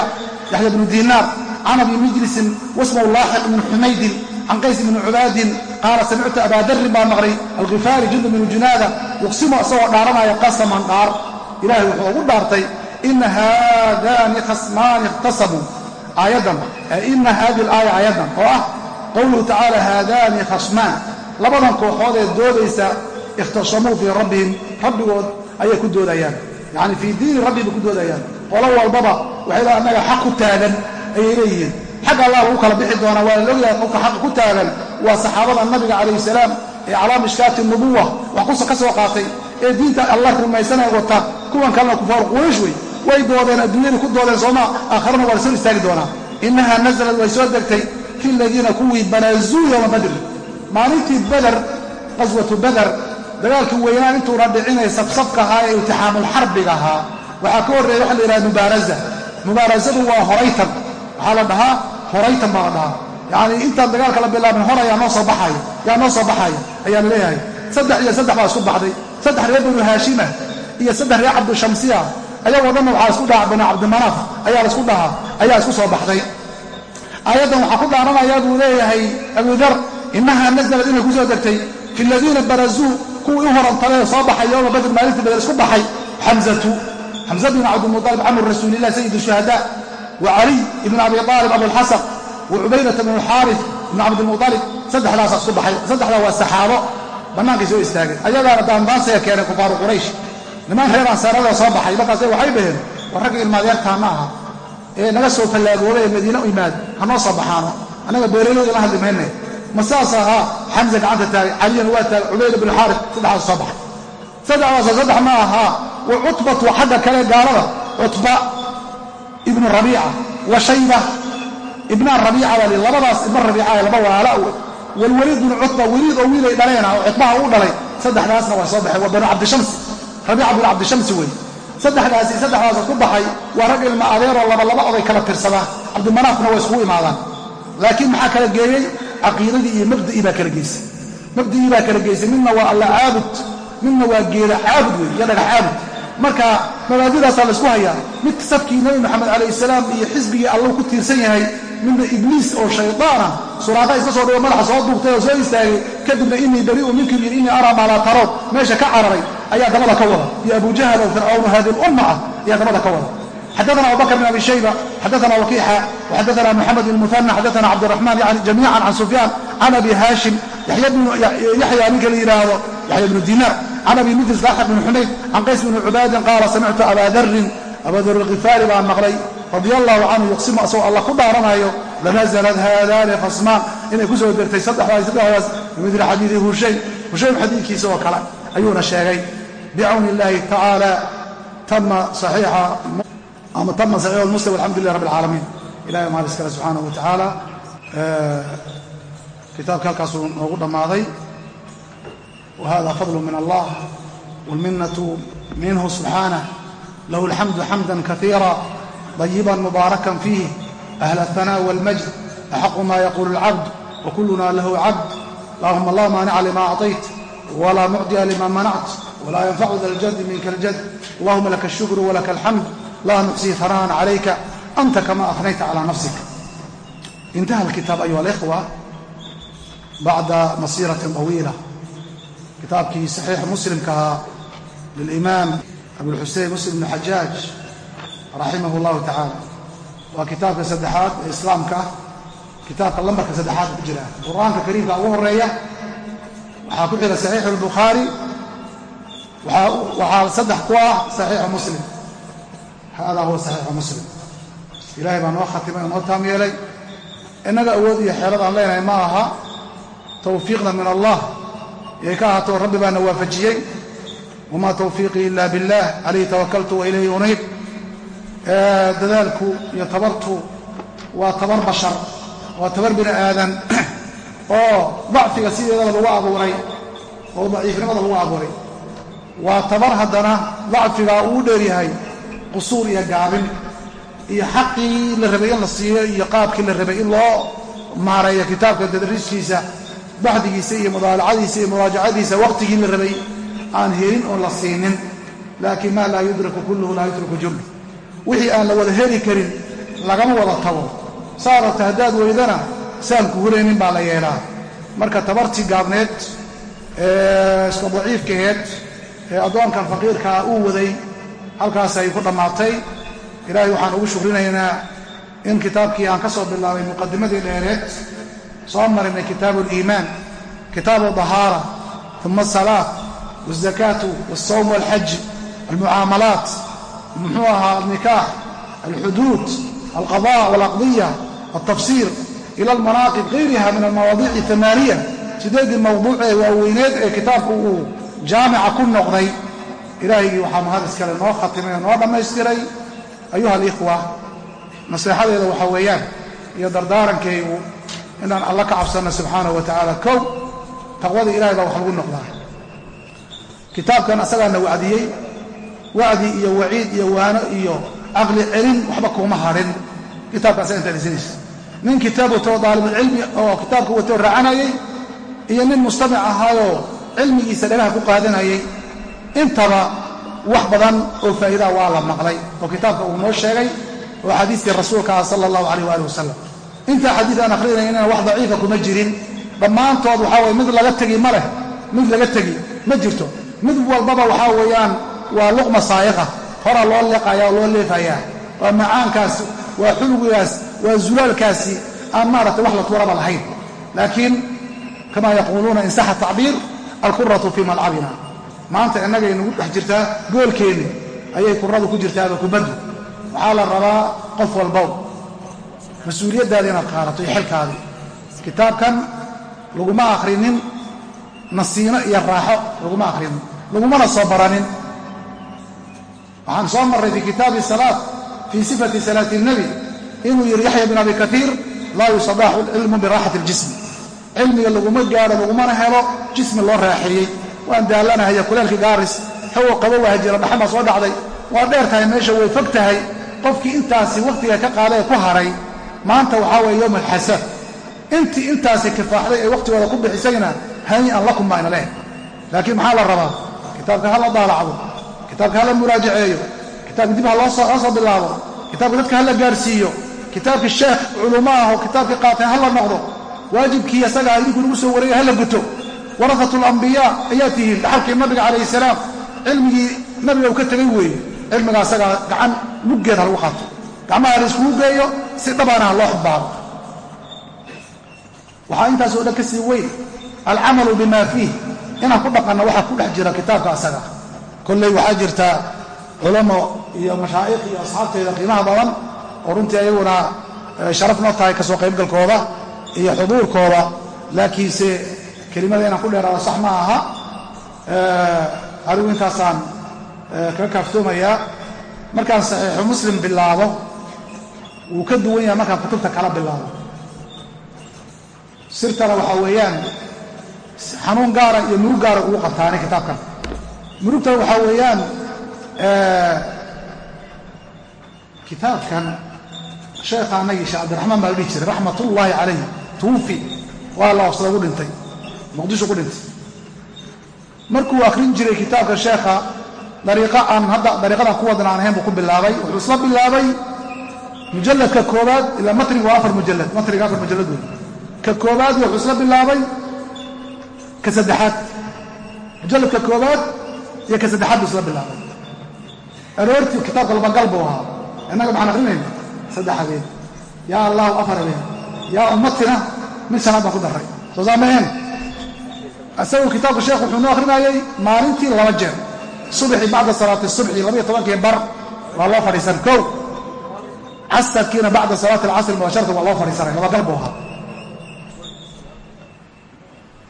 yaxya bnu dinaar can abi mijlisin wasmahu laaxiq min xumaydin can qays bni cubaadin qaala samictu abaa darin baa maqlay alkhifaari jund bnu junaada yuqsimu isagoo dhaaranaya qasaman dhaar. Ilahay wuxuu ugu dhaartay ina haadaani khasmaani ikhtasamuu aayaddan ina hadihi alaaya aayaddan oo ah qowluhu tacaala haadaani khasmaan. Labadan kooxood ee doodaysa ikhtasamuu fii rabbihim rabbigood ayay ku doodayaan. Yacni fii diini rabbi bay ku doodayaan. Qolo walbaba waxay leha annaga xaq ku taagan ayay leeyihiin. Xagga allah lagu kala bixi doonaa waa la ogyahay qofka xaqa ku taagan. Waa saxaabada nabiga calayhi salaam ee calaa mishkaati nubuwa wax ka soo qaatay ee diinta allah rumaysanaya wata. Kuwan kalena kufaaru quraysh wey. Way doodeen adduunyadii ku doodeen sooma aakharana waa soo istaagi doonaa. Innahaa nasalad way soo degtay fi ladiina kuwii banaazuu yowma badri maalintii bader qaswatu bader dagaalkii weynaan intuuna dhicinay safsafka ahaa ee iltixaamulxarbiga ahaa waxaa ka horreeya waxa la yidhaha mubaaraza mubaarasadu waa horaytan waxaa la dhahaa horaytan baa la dhahaa yacanii intaan dagaalka la bilaabin hor ayaa noo soo baxaya yaa noo soo baxaya ayaa leeyahay saddex iyo saddex baa isku baxday saddex reer banu haashima iyo saddex reer cabdishamsiya ayagoo dhanna waxaa isku dhaca banu cabdimanaaf ayaa la isku dhahaa ayaa isku soo baxday aayaddan waxaa ku dhaaranayaa buu leeyahay abudar innahaa nasalad inay ku soo degtay fi ladiina barazuu kuwii u horantalee soo baxay yowma badr maalintii badr isku baxay xamzatu xamza bn cabdilmualib camru rasuulilah sayid shuhada wa caliy ibn abi aalib abulxasan wa cubaydata bn alxaarif ibn cabdilmualib saddexdaasa isku baxay saddexdaa waa saxaabo bannaankay soo istaageen ayagaana daandaansiga keenay kufaaru quraysh. Niman reer ansaarada soo baxay markaase waxay dhaheen war ragga ilmaadeertaana aha ee naga soo fallaagooba ee madiine u yimaad hanoo soo baxaano. Annaga beeralooda la hadli mayne. Ma saas ahaa xamza gacanta taagay caliyana waa taagay cubayda bn xaarif saddexdaas soo baxay. Saddexdaasa saddex ma ahaa wa cutbatu xagga kale gaalada cutba ibnu rabiica wa shayba ibnaa rabiica baa li labadaas ibna rabiica laba waala walweliid cutba weliid oo wiilay dhaleena oo cutbaha uu dhalay saddexdaasna waa soo baxay waa banu cabdishamsi. Rabiica binu cabdishamsi wey saddexdaasi saddexdaasa ku baxay waa rag ilma adeeroo labalaba oday kala tirsadaa cabdimanaafna waa iskugu imaadaan. Laakiin maxaa kala geeyey? Caqiidadii iyo mabda'ii baa kala geysay. Mabda'ii baa kala geysay. Midna waa alla caabud midna waa geeda caabud wey iyo dhagax caabud. Marka mabaadidaasaa laysku hayaa. Mid safkii nebi moxamed calayhi salaam iyo xisbigii allau ku tiirsan yahay midna ibliis oo shaydaana suraaqa iska soo dhigo madaxa soo duugtay oo soo istaagay kadibna inii barii'u minkum yiri innii araa maa laa tarow meesha ka cararay ayaa dabada ka wada. Iyo abu jahal oo fircawnu hadi lumma ah ayaa dabada ka wada. Xadaana abubakr bn abi shayba xadaana wakiixa waxadaana moxamed bn muhana xadaana cabdiraxmaan yani jamiican can sufyaan can abi haashim yaxya ninka la yidhaahdo yaxya bnu dinaar can abi midris laaxiq bn xumayd can qays bni cubaadin qaala samictu abaa darin abaa dar alkhifaari baan maqlay radia allahu canhu yuqsimu asagoo allah ku dhaaranayo lanazlat haadaani khasmaan inay ku soo degtay saddexdaas saddexdaas bimidli xadiidi hushaym hushaym xadiidkiisa oo kale ayuuna sheegay bicawni illahi tacaala tama saxiixa ama tama saxiixu muslim alxamdu lilah rabbi alcaalamiin ilahay mahad iskale subxaanahu wa tacaala kitaabka halkaasuu noogu dhammaaday wa hada fadlu min allah wاlminatu minhu subxaanah lahu alxamdu xamda kaiira طيبا مباركا فيه أهل الثناء والمجد أحق ما يقول العبد وكلنا له عبد اللهم لا مانع لما أعطيت ولا معدي لما منعت ولا ينفع ذا الجد منك الجد اللهم لك الشكر ولك الحمد لا نحصي ثناء عليك anta kama afnayta calaa nafsik intaha alkitaab ayuha alikhwa bacda masiiratin طawiila kitaabkii saxiixa muslimkahaa lilimaam abulxusein muslim bn xajaaj raximah اllahu tacaala waa kitaabka saddexaad ee islaamka ah kitaabka lambarka saddexaad ku jira qur-aanka kariimka ugu horeeya waxaa ku xira saxiixu اlbukhaari waxaa saddex ku ah saxiixu muslim. Haadaa huwa saxiixu muslim. Ilaahay baa noo khatimay oo noo taam yeelay. Innaga awood iyo xeelad aan leenahay ma aha. Tawfiiqna min allah. Iyay ka ahaato rabbi baana waafajiyey. Wamaa tawfiiqii ila biاllah calayhi tawakaltu wa ilayhi unayb dadaalku iyo tabartu waa tabar bashar waa tabar bini aadan oo dacfiga sideedaba lagu abuuray oo daciifnimada lagu abuuray. Waa tabar haddana dacfigaa uu dheeryahay qusuur iyo gaabin iyo xaqii la rabay in la siiyo iyo qaabkii la rabay in loo maareeyo kitaabka tadriiskiisa baxdigiisa iyo mudaalacadiisa iyo muraajacadiisa waqtigii la rabay aan helin oo la siinin. Laakiin maa laa yudraku kulluhu laa yutraku jullu. Wixii aan la wada heli karin lagama wada tago. Saarata haddaad weydana saanku huraynin baa la yeelaa. Marka tabartii gaabneed ee iska daciifkaheed ee addoonkan faqiirkaa uu waday halkaasay ku dhammaatay. Ilaahay waxaan ugu shukrinaynaa in kitaabkii aan ka soo bilaabay muqadimadii dheereed soo marinay kitaabu aliimaan kitaabu dahaara uma asalaat waalzakaatu walsawm walxaj almucaamalaat muxuu ahaa alnikaax alxuduud alqada walaqdiya altafsiir ila almanaaqib gayriha min almawaadiici amaaniya sideedii mawduuc ee waaweyneed ee kitaabku uu jaamica ku noqday ilaahygii waxaa mahad iskale noo khatimay oo noo dhammaystiray ayuha alikhwa naseexadeeda waxaa weeyaan iyo dardaarankaygu inaan alla ka cabsanno subxaanahu wa tacaala kow taqwada ilahay baa wax lagu noqdaa kitaabkan asagaana wacdiyey wacdi iyo waciid iyo waano iyo caqli celin waxba kuuma hadhin kitaabka nin kitaab watoo daalibulcilmi oo kitaabka watoo raacanayay iyo nin mustamic ahaayoo cilmigiisa dhagaha ku qaadanayay intaba wax badan oo faa'iidaa waa la maqlay oo kitaabka uu noo sheegay oo xadiiskii rasuulka ah sala allahu calayh waali wasalam intaa xadiid aan akhrinaya inaan wax daciifa kuma jirin. Dhammaantood waxaa weye mid laga tegi ma leh mid laga tegi ma jirto. Mid walbaba waxaa weeyaan waa luqma saa'iqa horaa loo leeqayaa oo loo leefayaa. Waa macaankaas waa xulwigaas waa zulaalkaasi aan maaragtay wax la tuuraba lahayn. Laakiin kamaa yaquuluuna in saxa tacbiir alkuratu fii malcabina maanta innagay nagu dhex jirtaa goolkeenni ayay kuradu ku jirtaaba kubaddu waxaa la rabaa qof walbow mas'uuliyaddaada inaad qaadato iyo xilkaadii kitaabkan laguma akhrinin nasiino iyo raaxo laguma akhrinin lagumana soo baranin. Waxaan soo marray fii kitaabi salaat fii sifati salaati اnebi inuu yidhi yaxya bin abi kaiir laa yusadaaxu cilmu biraaxati اljismi cilmiga laguma gaadho lagumana helo jismi loo raaxeeyey waan daallanahaya kuleelkii gaaris xawo qabo waa jira dhaxan baa soo dhacday. Waa dheer tahay meesha way fog tahay. Qofkii intaasi wakhtiga ka qaaday ee ku haray maanta waxaa weeye yowm alxasaab intii intaasi kifaaxday ee wakhtigooda ku bixisayna hani-an lakum baayna leh. Laakiin maxaa la rabaa? Kitaabka ha la daalacdo kitaabka ha la muraajaceeyo kitaabka dib ha loo soo bilaabo kitaabka dadka ha la gaarsiiyo kitaabka sheekh culummo ah oo kitaabkii qaatay ha la noqdo waajibkii asagaa idinku lagu soo wareegay ha la guto. Warafatu alambiyaa ayaa tihiin dhaxalkii nabiga calayhi salaam. Cilmigii nabiga uu ka tegay weeye. Cilmiga asagaa gacan muggeed ha lagu qaato. Gacmaha la iskugu geeyo si dhabaana ha loo xubbaado waxaa intaas oo dhan ka sii weyn alcamalu bima fiih. Inaan ku dhaqanno waxaa ku dhex jira kitaabka asaga. Kolley waxaa jirta culamo iyo mashaa'ikh iyo asxaabteeda qiimaha badan oo runtii ayaguna sharaf noo tahay ka soo qaybgalkooda iyo xuduurkooda. Laakiinse kelimada inaan ku dheeraado sax ma aha. Adigu intaasaan kaga kaaftoomayaa markaan saxiixu muslim bilaabo wuu ka duwan yahay markaan kutubta kala bilaabo. Sirtana waxaa weeyaan xanuun gaara iyo murug gaara ugu qabtaani kitaabkan. Murugtan waxaa weeyaan kitaabkan sheekha annagii sheekh cabdiraxmaan baa dhihi jiray raxmatullaahi calayh tuufi. Waa la ofsada ugu dhintay muqdisho ku dhintay. Markuu akhrin jiray kitaabka sheekha dariiqa aan hadda dariiqadan ku wadan aan ahayn buu ku bilaabay. Wuxuu isla bilaabay mujalladka koobaad ilaa matnigu waa afar mujalad matniga afar mujalad wey ka koobaad wuxuu isla bilaabay ka saddexaad. Mujalladka koobaad iyo ka saddexaad buu isla bilaabay. Aroortii kitaabka labagal buu ahaa. Innaga maxaan akrinayna saddex habeen yaa allahu afar habeen yaa ummatina mid shanaad baan ku daray soo saamaheen isagu kitaabka sheekh wuxuu noo akhrinayay maalintii laba jeer. Subaxii bacda salaati subxi labaiyo tobankii bar waa loo fadhiisan. Kow casarkiina bacda salaati alcasr mubasharata waa loo fadhiisanay. Labagal buu ahaa.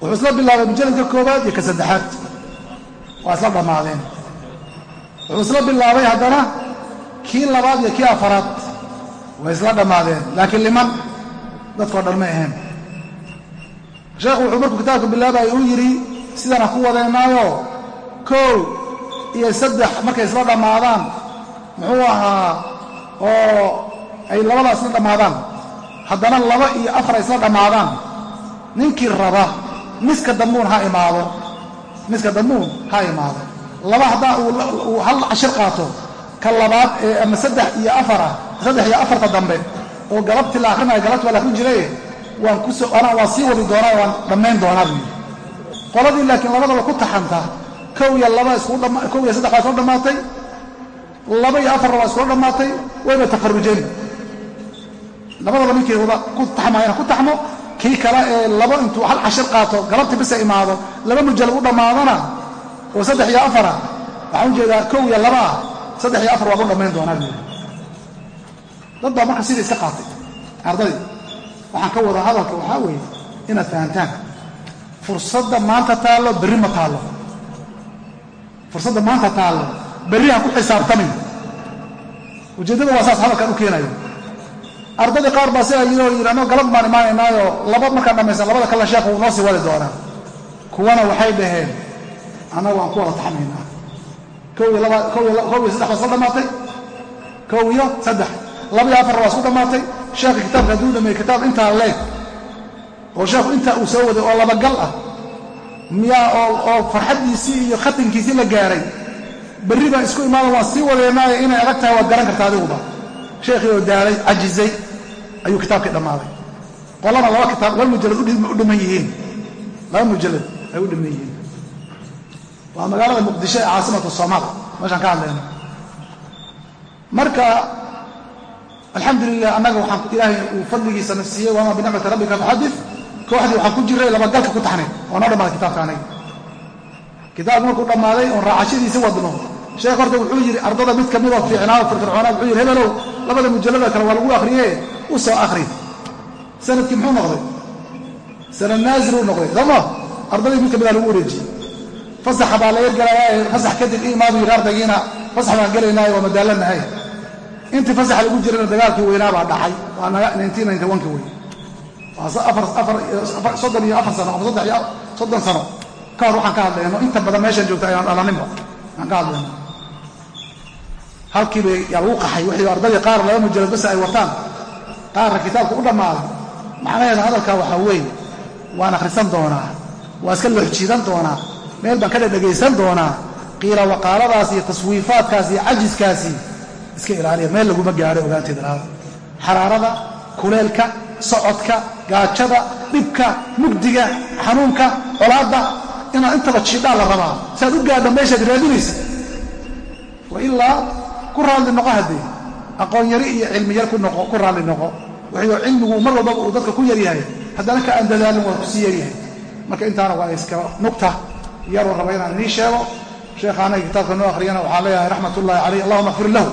Wuxuu isla bilaabay mujalladka koobaad iyo ka saddexaad. Waa isla dhammaadeen. Wuxuu isla bilaabay haddana kii labaad iyo kii afaraad way isla dhammaadeen laakiin liman dadkoo dhan ma ahayn. Sheekhu wuxuu markuu kitaabka bilaabaya uu yidhi sidana ku wadeennaayo kow iyo saddex markay isla dhammaadaan muxuu ahaa oo ay labadaa isla dhammaadaan haddana laba iyo afar ay isla dhammaadaan ninkii raba miska dambuun ha imaado. Miska dambuun ha imaado. Laba haddaa uu hal cashir qaato ka labaad ee ama saddex iyo afara saddex iyo afarta dambe oo galabtii la akrinaya galabti baa la akrin jiray. Waan sii wadi doonaa waan dhammayn doonaa buu yidhi. Qoladii laakiin labadaba ku taxanta kow iyo laba iskukow iyo saddex baa isla dhammaatay laba iyo afarna waa iskula dhammaatay wayba tafarujeen. Labadaba ninkii wada ku taxmayana ku taxmo kii kale ee laba intuu hal cashir qaato galabtii bisa imaado laba mujallad u dhammaadana oo saddex iyo afara waxaan u jeedaa kow iyo laba ah saddex iyo afar waa ku dhammayn doonaa buu dad baa marka sidai iska qaatay. Ardadii waxaan ka wada hadalka waxaa weeye inaad fahantaan. Fursadda maanta taallo berri ma taallo. Fursadda maanta taallo berri ha ku xisaabtamin ujeeddada waa saas hadalkaan u keenayo. Ardadii qaar baa sidaa yidhi oo yidhi anoo galab baan imaanaynaayo laba markaan dhammaysan labada kale sheekhu wuu noo sii wadi doonaa. Kuwana waxay dhaheen annagu waan ku wada taxmaynaa kow iyo saddex baa isla dhammaatay kow iyo saddex laba iyo afarna waa isku dhammaatay sheekha kitaabka hadduu dhameeyey kitaab intaa leeg oo sheekhu intaa uu soo waday oo labagal ah miyaa oo farxaddiisii iyo khatankiisii la gaaray. Berri baan isku imaada waan sii wadeynaayo inay adag tahay waad garan karta adiguba sheekhii oo daalay cajizay ayuu kitaabkii dhammaaday. Qolana laba kitaab laba mujallad u dhiman yihiin. Laba mujallad ay u dhiman yihiin. Waa magaalada muqdisho ee caasimatu soomaal meeshaan ka hadlayno. Marka alxamdu lilah annaga waxaan ilaahay uu fadligiisa na siiyey wamaa binicmati rabbika faxadif kooxdii waxaan ku jiray labagalka ku taxnay. Oo noo dhammaaday kitaabka anaga kitaabku markuu dhammaaday oon raacashadiisi wadno sheekh horta wuxuu yidhi ardada mid kamidoo fiicnaa firfircoonaa wuxuu yidhi hebelow labada mujallada kale waa lagu akhriye u soo akhri. Sanadkii muxuu noqday? Sanad naasir uu noqday. Sooma ardadii mid kamida lagu wareejiyey. Fasaxa baa laga gelayaa fasax kadib imaadu yidhi ardaygiina fasax baan gelaynaayo waa madaalanahay intii fasaxa lagu jirana dagaalkii weynaa baa dhacay. Waa kii wey soddon iyo afar sano ama soddon sano. Ka hor waxaan ka hadlayno inta badan meeshaan joogta ayaan dhalaninba aan ka hadlayno. Halkiiba yaa lagu qaxay wixii ardadii qaar laba mujalad base ay wataan. Qaarna kitaabka u dhammaaday. Macnaheeda hadalkaa waxaa weeye waan akhrisan doonaa waa iska looxjiidan doonaa meel baan ka dhedhegaysan doonaa qiila waqaaladaas iyo taswiifaadkaas iyo cajiskaasi iska ilaaliya meel laguma gaadho ogaanteeda laada xaraarada kuleelka socodka gaajada dhibka mugdiga xanuunka colaadda inaad intaba jiidhaa la rabaa. Si aad u gaadho meeshaad raadinaysa. Wa ilaa ku raalli noqo haddee aqoon yari iyo cilmi yar ku raalli noqo. Waxayoo cilmigu mar walbaba uu dadka ku yaryahay haddana ka aan dadaalin waa ku sii yaryahay marka intaana waa iska nugta yaruu raba inaan inii sheego. Sheekha anaga kitaabka noo akhriyana waxaan leeyahay raxmat ullahi calayh allahuma akfir lahu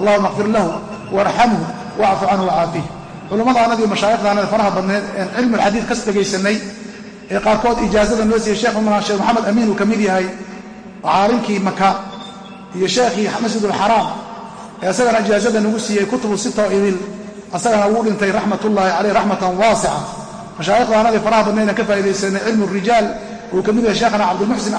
allahuma akfir lahu waarxamhu wacfu canhu wacaafiih culimmadaanadii mashaayikdaanada faraha badneed een cilmu alxadiid kas dhegaysanay ee qaarkood ijaazada noo siiyey sheekh sheekh maxamed amiin uu ka mid yahay caalimkii maka iyo sheekhii masjidulxaraam ee isagana ijaazada nagu siiyey kutubu sita oo idil asagana wuu dhintay raxmatullaahi caleyh raxmatan waasica. Mashaayikdaanadii faraha badneedaan ka faa'iidaysanay cilmu rijaal uu ka mid yahay sheekhana cabdilmuxsin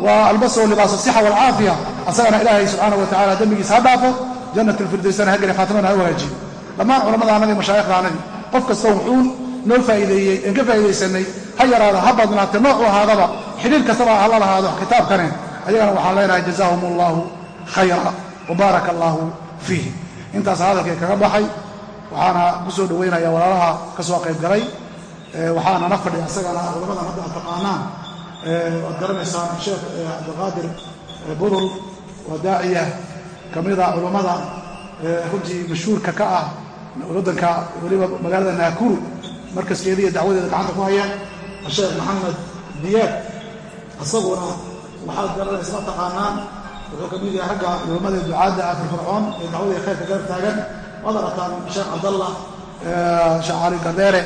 wa albasahu libaas asixa waalcaafiya asagana ilaahay subxaana wa tacala dembigiisa ha dhaafo jannat alfirdaysana ha geli khaatimana ha wahaajiyo dhammaan culamadaanadii mashaayikdaanadii qof kasta wuxuu noo faa'iideeyey een ka faa'iidaysanay ha yaraada ha badnaate noocu ahaadaba xidhiir kastaba hala lahaado kitaabkane ayagana waxaan leenahay jazaahum allahu khayra wa baaraka allaahu fiih intaas hadalkay kaga baxay waxaana ku soo dhoweynaya walaalaha ka soo qayb galay waxaana na fadhiya ad taqaanaan waad garanaysaan sheekh cabdiqaadir budul waa daaciya ka mida culammada runtii mashhuurka ka ah waddanka weliba magaalada naakuru markaskeeda iyo dacwadeeda gacanta ku haya sheekh maxamed diyaad isaguna waxaad garanaysa taqaanaan wuxuu ka mid yahay ragga culammada ducaadda ah firfircoon ee dacwada khayrka gaar taagan. Waad arataan sheekh cabdallah sheekh cali gardeere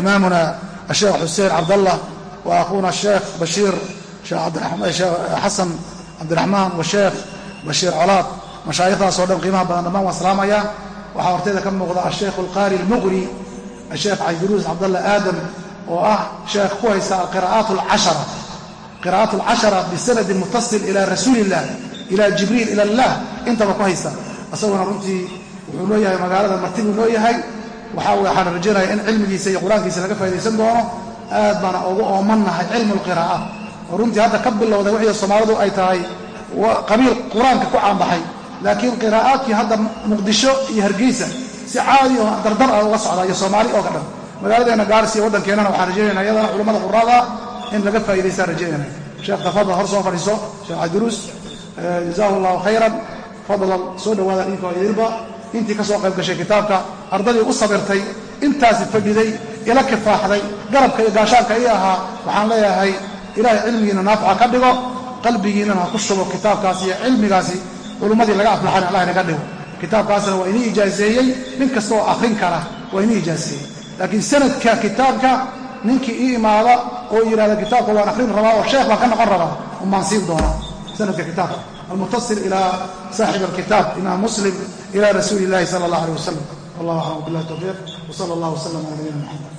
imaamuna asheekh xuseen cabdallah wa akhuuna sheekh bashiir xasan cabdiraxmaan wa sheekh bashiir colaad mashaayikhdaasoo dhan qiimaha badan dhammaan waan salaamayaa waxaa horteyda ka muuqda asheekh alqaari almuqri asheekh cabdiruus cabdallah aadam oo ah sheekh ku haysta alqira'aat alcashara qira'aat alcashara bisanadin mutasil ilaa rasuuli illah ilaa jibriil ila allah. Intaba ku haysta isaguna runtii wuxuu noo yahay magaalada martibuu noo yahay. Waxaa waxaan rajaynaya in cilmigiisa iyo qur'aankiisa laga faa'idaysan doono aad baana ugu oomannahay cilmu lqiraa'aat oo runtii hadda ka bilowday wixii soomaalidu ay tahay qabiil qur'aanka ku caanbaxay. Laakiin qiraa'aadkii hadda muqdisho iyo hargeysa si caadi oo dardar ah uga socda iyo soomaali oo dhan. Magaaladeenna gaaris iyo waddankeennana waxaan rajaynayna iyadana culammada quraada in laga faa'idaystaan rajaynayna sheekh tafadal hor soo fadhiiso sheekh cabdiruus jazaahu allahu khayran fadlan soo dhowaada idinkoo idilba intii ka soo qayb gashay kitaabka ardadii u sabirtay intaasi fadhiday ila kifaaxday garabka iyo gaashaanka ii ahaa waxaan leeyahay ilaahay cilmigiina naafica ka dhigo qalbigiinana ha ku shubo kitaabkaasi iyo cilmigaasi culummadii laga aflaxan allah inaga dhigo. Kitaabkaasna waa inii ijaaseeyey nin kasta oo kara waa inii ijaaseeyey. Laakiin sanadka kitaabka ninkii ii imaada oo yidhahda kitaabka waan akhrin rabaa oo sheekh baan ka noqon rabaa umaan siin doonaa sanadka kitaabka. Almutasil ilaa saaxib alkitaab imaam muslim ila rasuuli illahi sala allah aleh wasalam wallah aclam billahi towfiiq wsala allah wslam ala nabiyina maxamed